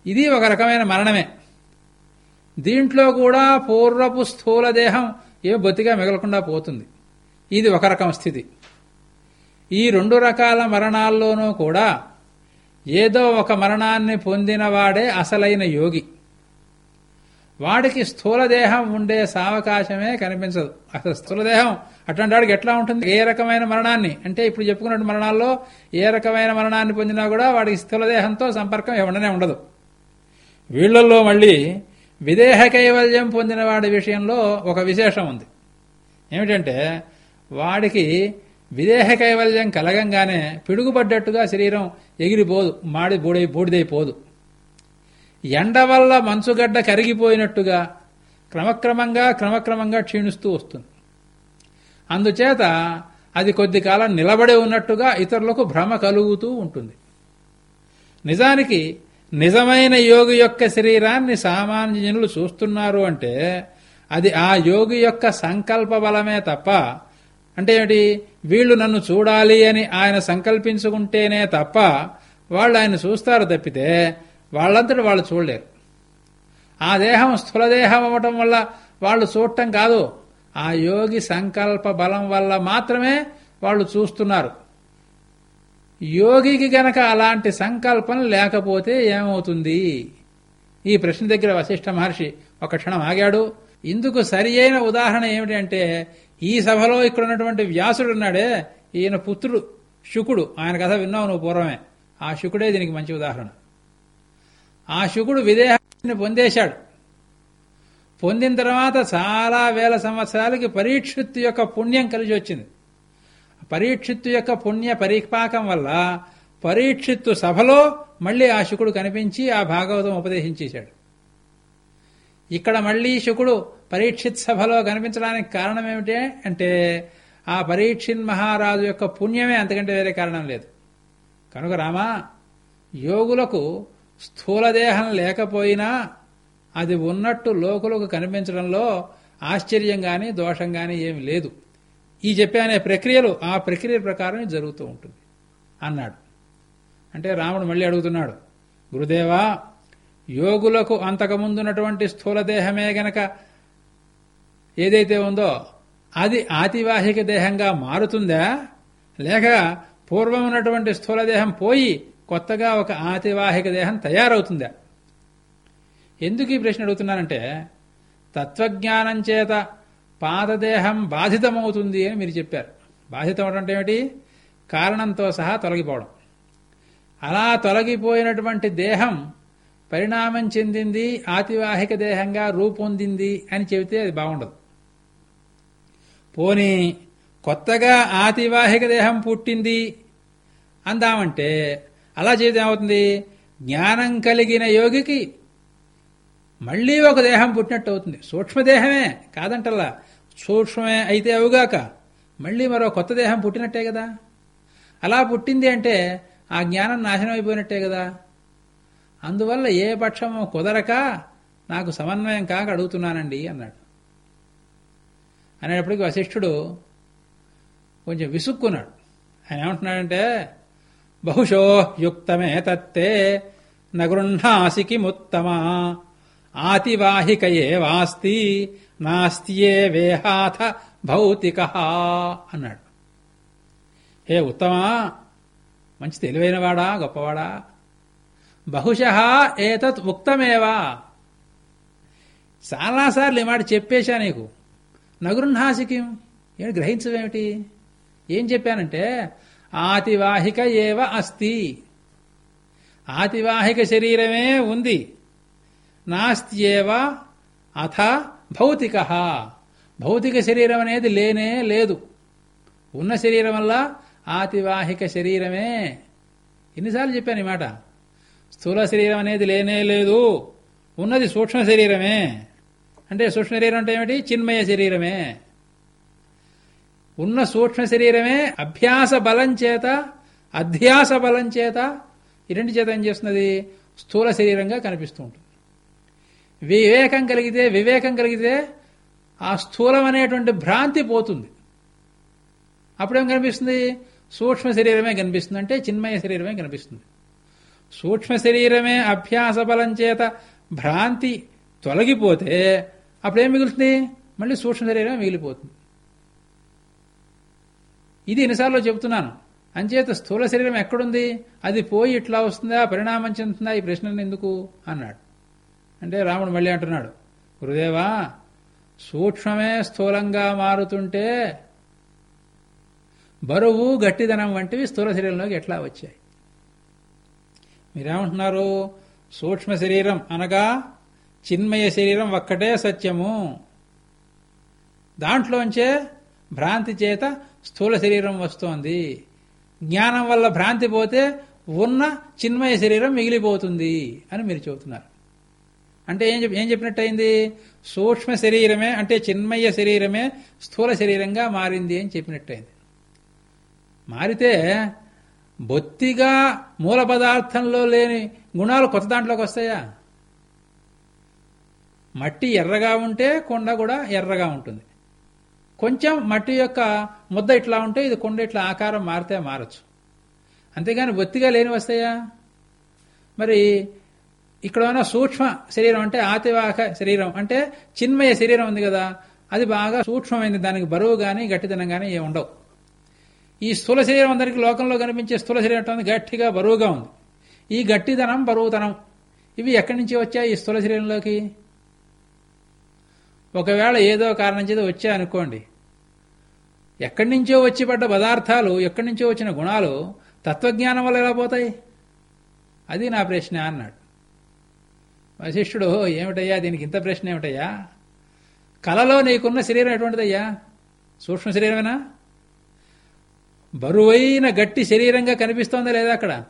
ఇది ఒక రకమైన మరణమే. దీంట్లో కూడా పూర్వపు స్థూల దేహం ఏ బొత్తిగా మిగలకుండా పోతుంది. ఇది ఒక రకం స్థితి. ఈ రెండు రకాల మరణాల్లోనూ కూడా ఏదో ఒక మరణాన్ని పొందినవాడే అసలైన యోగి. వాడికి స్థూలదేహం ఉండే సావకాశమే కనిపించదు. అసలు స్థూలదేహం అటువంటి వాడికి ఎట్లా ఉంటుంది? ఏ రకమైన మరణాన్ని? అంటే ఇప్పుడు చెప్పుకున్నట్టు మరణాల్లో ఏ రకమైన మరణాన్ని పొందినా కూడా వాడికి స్థూలదేహంతో సంపర్కం ఉండనే ఉండదు. వీళ్ళల్లో మళ్ళీ విదేహ కైవల్యం పొందిన వాడి విషయంలో ఒక విశేషం ఉంది. ఏమిటంటే వాడికి విదేహ కైవల్యం కలగంగానే పిడుగుపడ్డట్టుగా శరీరం ఎగిరిపోదు మాడి బూడై బూడిదైపోదు. ఎండ వల్ల మంచుగడ్డ కరిగిపోయినట్టుగా క్రమక్రమంగా క్రమక్రమంగా క్షీణిస్తూ వస్తుంది. అందుచేత అది కొద్ది కాలం నిలబడి ఉన్నట్టుగా ఇతరులకు భ్రమ కలుగుతూ ఉంటుంది. నిజానికి నిజమైన యోగి యొక్క శరీరాన్ని సామాన్యులు చూస్తున్నారు అంటే అది ఆ యోగి యొక్క సంకల్ప బలమే తప్ప అంటే ఏమిటి? వీళ్ళు నన్ను చూడాలి అని ఆయన సంకల్పించుకుంటేనే తప్ప వాళ్ళు ఆయన చూస్తారు తప్పితే వాళ్ళంతటి వాళ్ళు చూడలేరు. ఆ దేహం స్థూలదేహం అవ్వటం వల్ల వాళ్ళు చూడటం కాదు. ఆ యోగి సంకల్ప బలం వల్ల మాత్రమే వాళ్ళు చూస్తున్నారు. యోగికి గనక అలాంటి సంకల్పం లేకపోతే ఏమవుతుంది? ఈ ప్రశ్న దగ్గర వశిష్ఠ మహర్షి ఒక క్షణం ఆగాడు. ఇందుకు సరి అయిన ఉదాహరణ ఏమిటంటే ఈ సభలో ఇక్కడ ఉన్నటువంటి వ్యాసుడు ఉన్నాడే ఈయన పుత్రుడు శుకుడు. ఆయన కథ విన్నావు నువ్వు పూర్వమే. ఆ శుకుడే దీనికి మంచి ఉదాహరణ. ఆ శుకుడు విదేహాన్ని పొందేశాడు. పొందిన తర్వాత చాలా వేల సంవత్సరాలకి పరీక్షిత్తు యొక్క పుణ్యం కలిసి వచ్చింది. పరీక్షిత్తు యొక్క పుణ్య పరిపాకం వల్ల పరీక్షిత్తు సభలో మళ్ళీ ఆ శుకుడు కనిపించి ఆ భాగవతం ఉపదేశించేశాడు. ఇక్కడ మళ్ళీ శుకుడు పరీక్షిత్ సభలో కనిపించడానికి కారణం ఏమిటి అంటే ఆ పరీక్షిన్ మహారాజు యొక్క పుణ్యమే అంతకంటే వేరే కారణం లేదు. కనుక రామా యోగులకు స్థూలదేహం లేకపోయినా అది ఉన్నట్టు లోకులకు కనిపించడంలో ఆశ్చర్యం కానీ దోషం కానీ ఏమి లేదు. ఈ చెప్పే ప్రక్రియలు ఆ ప్రక్రియ ప్రకారం జరుగుతూ ఉంటుంది అన్నాడు. అంటే రాముడు మళ్ళీ అడుగుతున్నాడు గురుదేవా యోగులకు అంతకుముందున్నటువంటి స్థూలదేహమే గనక ఏదైతే ఉందో అది ఆతివాహిక దేహంగా మారుతుందా? లేక పూర్వం ఉన్నటువంటి స్థూలదేహం పోయి కొత్తగా ఒక ఆతివాహిక దేహం తయారవుతుందా? ఎందుకు ఈ ప్రశ్న అడుగుతున్నానంటే తత్వజ్ఞానం చేత పాదదేహం బాధితమవుతుంది అని మీరు చెప్పారు. బాధితం అంటే ఏమిటి? కారణంతో సహా తొలగిపోవడం. అలా తొలగిపోయినటువంటి దేహం పరిణామం చెందింది ఆతివాహిక దేహంగా రూపొందింది అని చెబితే అది బాగుండదు. పోనీ కొత్తగా ఆతివాహిక దేహం పుట్టింది అందామంటే అలా చేస్తే ఏమవుతుంది? జ్ఞానం కలిగిన యోగికి మళ్ళీ ఒక దేహం పుట్టినట్టు అవుతుంది. సూక్ష్మదేహమే కాదంటల్లా. సూక్ష్మమే అయితే అవుగాక మళ్ళీ మరో కొత్త దేహం పుట్టినట్టే కదా. అలా పుట్టింది అంటే ఆ జ్ఞానం నాశనం అయిపోయినట్టే కదా. అందువల్ల ఏ పక్షము కుదరక నాకు సమన్వయం కాక అడుగుతున్నానండి అన్నాడు. అనేటప్పటికి వశిష్ఠుడు కొంచెం విసుక్కున్నాడు. ఆయన ఏమంటున్నాడంటే బహుశో యుక్తమే తత్తే నగృహాసికి ముత్తమ ఆతివాహికయే వాస్తి నాస్తియే వేహాథ భౌతిక అన్నాడు. హే ఉత్తమా మంచి తెలివైనవాడా గొప్పవాడా? బహుశ ఏతత్ ఉక్తమేవా? చాలాసార్లు ఈ మాట చెప్పేశా నీకు. నగృహాసికి. ఏమి గ్రహించవేమిటి? ఏం చెప్పానంటే ఆతివాహిక ఏవ అస్తి. ఆతివాహిక శరీరమే ఉంది. నాస్త్యేవ అథ భౌతిక. భౌతిక శరీరం అనేది లేనే లేదు. ఉన్న శరీరం వల్ల ఆతివాహిక శరీరమే. ఎన్నిసార్లు చెప్పాను ఈ మాట? స్థూల శరీరం అనేది లేనే లేదు. ఉన్నది సూక్ష్మ శరీరమే. అంటే సూక్ష్మ శరీరం అంటే ఏమిటి? చిన్మయ శరీరమే. ఉన్న సూక్ష్మ శరీరమే అభ్యాస బలం చేత అధ్యాస బలం చేత ఈ రెండు చేత ఏం చేస్తున్నది? స్థూల శరీరంగా కనిపిస్తూ ఉంటుంది. వివేకం కలిగితే వివేకం కలిగితే ఆ స్థూలం అనేటువంటి భ్రాంతి పోతుంది. అప్పుడేం కనిపిస్తుంది? సూక్ష్మ శరీరమే కనిపిస్తుంది అంటే చిన్మయ శరీరమే కనిపిస్తుంది. సూక్ష్మ శరీరమే అభ్యాస బలం చేత భ్రాంతి తొలగిపోతే అప్పుడేం మిగులుతుంది? మళ్ళీ సూక్ష్మ శరీరం మిగిలిపోతుంది. ఇది ఎన్నిసార్లు చెబుతున్నాను. అంచేత స్థూల శరీరం ఎక్కడుంది? అది పోయి ఇట్లా వస్తుందా? పరిణామం చెందుతుందా? ఈ ప్రశ్నను ఎందుకు? అన్నాడు. అంటే రాముడు మళ్ళీ అంటున్నాడు. గురుదేవా సూక్ష్మమే స్థూలంగా మారుతుంటే బరువు గట్టిదనం వంటివి స్థూల శరీరంలోకి ఎట్లా వచ్చాయి? మీరేమంటున్నారు? సూక్ష్మ శరీరం అనగా చిన్మయ శరీరం ఒక్కటే సత్యము. దాంట్లోంచే భ్రాంతి చేత స్థూల శరీరం వస్తోంది. జ్ఞానం వల్ల భ్రాంతి పోతే ఉన్న చిన్మయ శరీరం మిగిలిపోతుంది అని మీరు చెబుతున్నారు. అంటే ఏం ఏం చెప్పినట్టయింది? సూక్ష్మ శరీరమే అంటే చిన్మయ శరీరమే స్థూల శరీరంగా మారింది అని చెప్పినట్టయింది. మారితే బొత్తిగా మూల పదార్థంలో లేని గుణాలు కొత్త దాంట్లోకి వస్తాయా? మట్టి ఎర్రగా ఉంటే కొండ కూడా ఎర్రగా ఉంటుంది. కొంచెం మట్టి యొక్క ముద్ద ఇట్లా ఉంటే ఇది కొండ ఇట్లా ఆకారం మారితే మారచ్చు. అంతేగాని బొత్తిగా లేని వస్తాయా? మరి ఇక్కడ ఉన్న సూక్ష్మ శరీరం అంటే ఆతివాహక శరీరం అంటే చిన్మయ శరీరం ఉంది కదా అది బాగా సూక్ష్మమైంది. దానికి బరువు కానీ గట్టిదనం కానీ ఏమి ఉండవు. ఈ స్థూల శరీరం అందరికీ లోకంలో కనిపించే స్థూల శరీరం ఉంది? గట్టిగా బరువుగా ఉంది. ఈ గట్టిదనం బరువుతనం. ఇవి ఎక్కడి నుంచి వచ్చాయి ఈ స్థూల శరీరంలోకి? ఒకవేళ ఏదో కారణం చేత వచ్చాయి అనుకోండి. ఎక్కడి నుంచో వచ్చి పడ్డ పదార్థాలు ఎక్కడి నుంచో వచ్చిన గుణాలు తత్వజ్ఞానం వల్ల ఎలా పోతాయి? అది నా ప్రశ్న అన్నాడు. వశిష్ఠుడు ఏమిటయ్యా దీనికి ఇంత ప్రశ్న ఏమిటయ్యా? కలలో నీకున్న శరీరం ఎటువంటిదయ్యా? సూక్ష్మ శరీరమేనా? బరువైన గట్టి శరీరంగా కనిపిస్తోందా లేదా అక్కడ?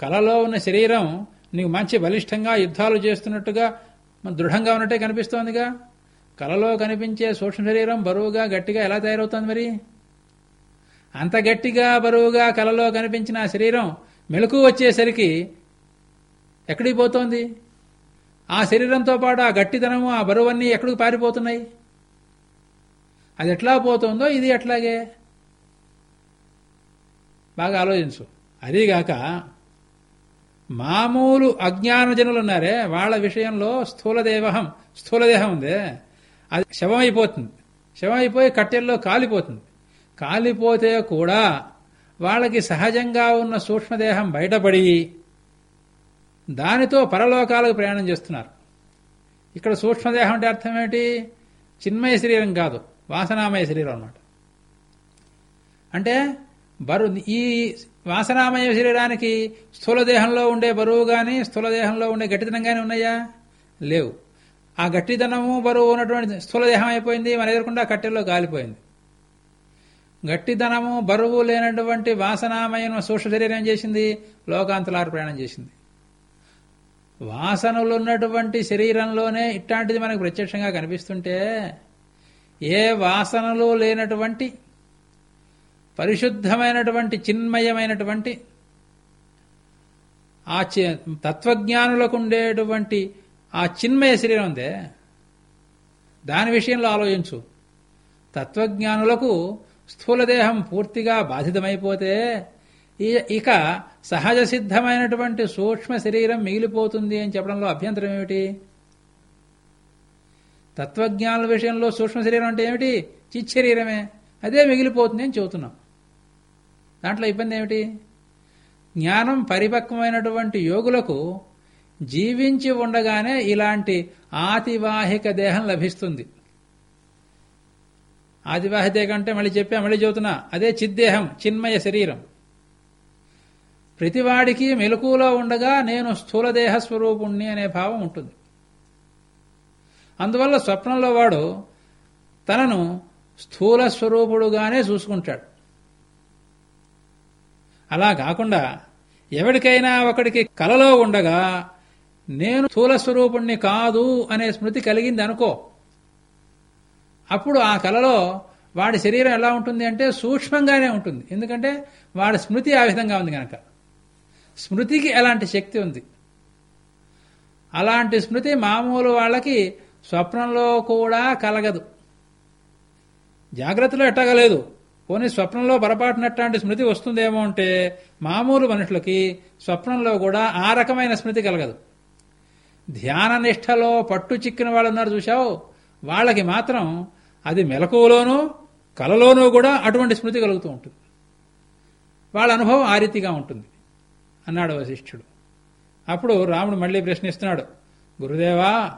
కలలో ఉన్న శరీరం నీకు మంచి బలిష్టంగా యుద్ధాలు చేస్తున్నట్టుగా దృఢంగా ఉన్నట్టే కనిపిస్తోందిగా. కలలో కనిపించే సూక్ష్మ శరీరం బరువుగా గట్టిగా ఎలా తయారవుతోంది మరి? అంత గట్టిగా బరువుగా కలలో కనిపించిన ఆ శరీరం మెలకు వచ్చేసరికి ఎక్కడికి పోతోంది? ఆ శరీరంతో పాటు ఆ గట్టిదనము ఆ బరువన్నీ ఎక్కడికి పారిపోతున్నాయి? అది ఎట్లా పోతుందో ఇది ఎట్లాగే బాగా ఆలోచించు. అదీగాక మామూలు అజ్ఞానజనులు ఉన్నారే వాళ్ళ విషయంలో స్థూలదేవహం స్థూలదేహం ఉందే. అది శవమైపోతుంది. శవమైపోయి కట్టెల్లో కాలిపోతుంది. కాలిపోతే కూడా వాళ్ళకి సహజంగా ఉన్న సూక్ష్మదేహం బయటపడి దానితో పరలోకాలకు ప్రయాణం చేస్తున్నారు. ఇక్కడ సూక్ష్మదేహం అంటే అర్థం ఏంటి చిన్మయ శరీరం కాదు వాసనామయ శరీరం అన్నమాట. అంటే బరు ఈ వాసనామయ శరీరానికి స్థూలదేహంలో ఉండే బరువు కానీ స్థూలదేహంలో ఉండే గట్టితనం కానీ ఉన్నాయా? లేవు. ఆ గట్టిదనము బరువు ఉన్నటువంటి స్థూలదేహం అయిపోయింది మన ఎదురకుండా కట్టెల్లో కాలిపోయింది. గట్టిదనము బరువు లేనటువంటి వాసనామయం సూక్ష్మ శరీరం ఏం చేసింది? లోకాంతలారు ప్రయాణం చేసింది. వాసనలు ఉన్నటువంటి శరీరంలోనే ఇట్లాంటిది మనకు ప్రత్యక్షంగా కనిపిస్తుంటే ఏ వాసనలు లేనటువంటి పరిశుద్ధమైనటువంటి చిన్మయమైనటువంటి ఆ తత్వజ్ఞానులకు ఉండేటువంటి ఆ చిన్మయ శరీరం ఉందే. దాని విషయంలో ఆలోచించు. తత్వజ్ఞానులకు స్థూలదేహం పూర్తిగా బాధితమైపోతే ఇక సహజ సిద్ధమైనటువంటి సూక్ష్మ శరీరం మిగిలిపోతుంది అని చెప్పడంలో అభ్యంతరం ఏమిటి? తత్వజ్ఞానుల విషయంలో సూక్ష్మ శరీరం అంటే ఏమిటి? చిచ్చరీరమే అదే మిగిలిపోతుంది అని చెబుతున్నాం. దాంట్లో ఇబ్బంది ఏమిటి? జ్ఞానం పరిపక్వమైనటువంటి యోగులకు జీవించి ఉండగానే ఇలాంటి ఆతివాహిక దేహం లభిస్తుంది. ఆతివాహిక దేహం అంటే మళ్ళీ చెప్పా మళ్ళీ చెబుతున్నా అదే చిద్దేహం చిన్మయ శరీరం. ప్రతివాడికి మెలకులో ఉండగా నేను స్థూలదేహ స్వరూపుణ్ణి అనే భావం ఉంటుంది. అందువల్ల స్వప్నంలో వాడు తనను స్థూల స్వరూపుడుగానే చూసుకుంటాడు. అలా కాకుండా ఎవడికైనా ఒకడికి కలలో ఉండగా నేను స్థూల స్వరూపుణ్ణి కాదు అనే స్మృతి కలిగింది అనుకో అప్పుడు ఆ కలలో వాడి శరీరం ఎలా ఉంటుంది అంటే సూక్ష్మంగానే ఉంటుంది. ఎందుకంటే వాడి స్మృతి ఆ విధంగా ఉంది కనుక స్మృతికి ఎలాంటి శక్తి ఉంది? అలాంటి స్మృతి మామూలు వాళ్ళకి స్వప్నంలో కూడా కలగదు. జాగ్రత్తలో ఎట్టగలేదు. పోనీ స్వప్నంలో పొరపాటునట్లాంటి స్మృతి వస్తుందేమో అంటే మామూలు మనుషులకి స్వప్నంలో కూడా ఆ రకమైన స్మృతి కలగదు. ధ్యాన నిష్టలో పట్టు చిక్కిన వాళ్ళు ఉన్నారు చూశావు? వాళ్ళకి మాత్రం అది మెలకువలోనూ కలలోనూ కూడా అటువంటి స్మృతి కలుగుతూ ఉంటుంది. వాళ్ళ అనుభవం ఆ రీతిగా ఉంటుంది అన్నాడు వశిష్ఠుడు. అప్పుడు రాముడు మళ్ళీ ప్రశ్నిస్తున్నాడు గురుదేవా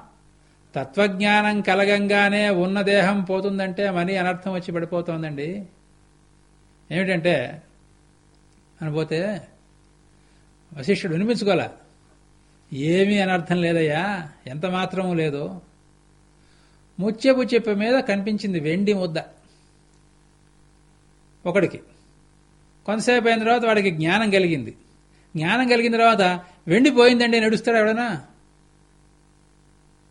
తత్వజ్ఞానం కలగంగానే ఉన్న దేహం పోతుందంటే మనీ అనర్థం వచ్చి పడిపోతోందండి. ఏమిటంటే అనిపోతే వశిష్ఠుడు వినిపించుకోలే ఏమీ అనర్థం లేదయ్యా ఎంత మాత్రము లేదు. ముత్యపు చెప్పె మీద కనిపించింది వెండి ముద్ద. ఒకడికి. కొంతసేపు అయిన తర్వాత వాడికి జ్ఞానం కలిగింది. జ్ఞానం కలిగిన తర్వాత వెండి పోయిందండి నడుస్తాడు ఎవడనా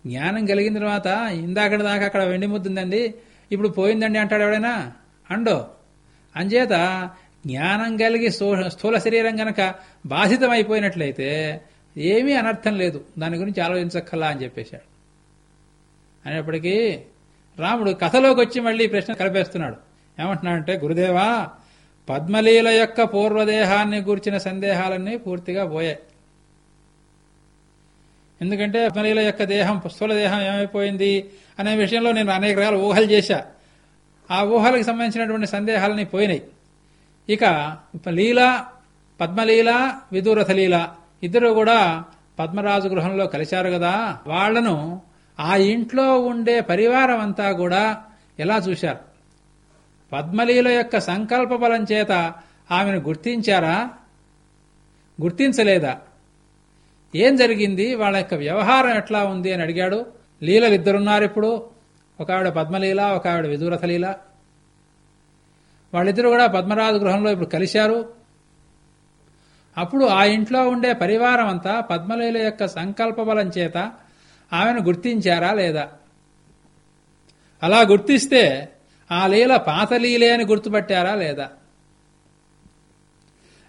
జ్ఞానం కలిగిన తర్వాత ఇందాకడి దాకా అక్కడ వెండి ముద్ద ఉందండి ఇప్పుడు పోయిందండి అంటాడు ఎవడైనా? అండో. అంచేత జ్ఞానం కలిగి స్థూల శరీరం గనక బాధితమైపోయినట్లయితే ఏమీ అనర్థం లేదు. దాని గురించి ఆలోచించక్కల్లా అని చెప్పేశాడు. అనేప్పటికీ రాముడు కథలోకి వచ్చి మళ్ళీ ప్రశ్న కలిపేస్తున్నాడు. ఏమంటున్నాడంటే గురుదేవా పద్మలీల యొక్క పూర్వదేహాన్ని గూర్చిన సందేహాలన్నీ పూర్తిగా పోయాయి. ఎందుకంటే పద్మలీల యొక్క దేహం స్థూల దేహం ఏమైపోయింది అనే విషయంలో నేను అనేక రకాల ఊహలు చేశా. ఆ ఊహలకు సంబంధించినటువంటి సందేహాలని పోయినాయి. ఇక లీల పద్మలీల విదూరథ లీల ఇద్దరు కూడా పద్మరాజు గృహంలో కలిశారు కదా. వాళ్ళను ఆ ఇంట్లో ఉండే పరివారం అంతా కూడా ఎలా చూశారు? పద్మలీల యొక్క సంకల్ప బలం చేత ఆమెను గుర్తించారా? గుర్తించలేదా? ఏం జరిగింది? వాళ్ళ యొక్క వ్యవహారం ఎట్లా ఉంది అని అడిగాడు. లీలలు ఇద్దరున్నారు ఇప్పుడు. ఒక ఆవిడ పద్మలీల ఒక ఆవిడ విదూరథలీల. వాళ్ళిద్దరూ కూడా పద్మరాజు గృహంలో ఇప్పుడు కలిశారు. అప్పుడు ఆ ఇంట్లో ఉండే పరివారం అంతా పద్మలీల యొక్క సంకల్ప బలం చేత ఆమెను గుర్తించారా లేదా? అలా గుర్తిస్తే ఆ లీల పాత లీలే అని గుర్తుపట్టారా లేదా?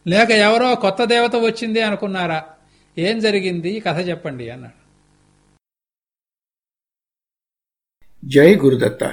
లేక ఎవరో కొత్త దేవత వచ్చింది అనుకున్నారా? ఏం జరిగింది? కథ చెప్పండి అన్నాడు. జై గురుదత్త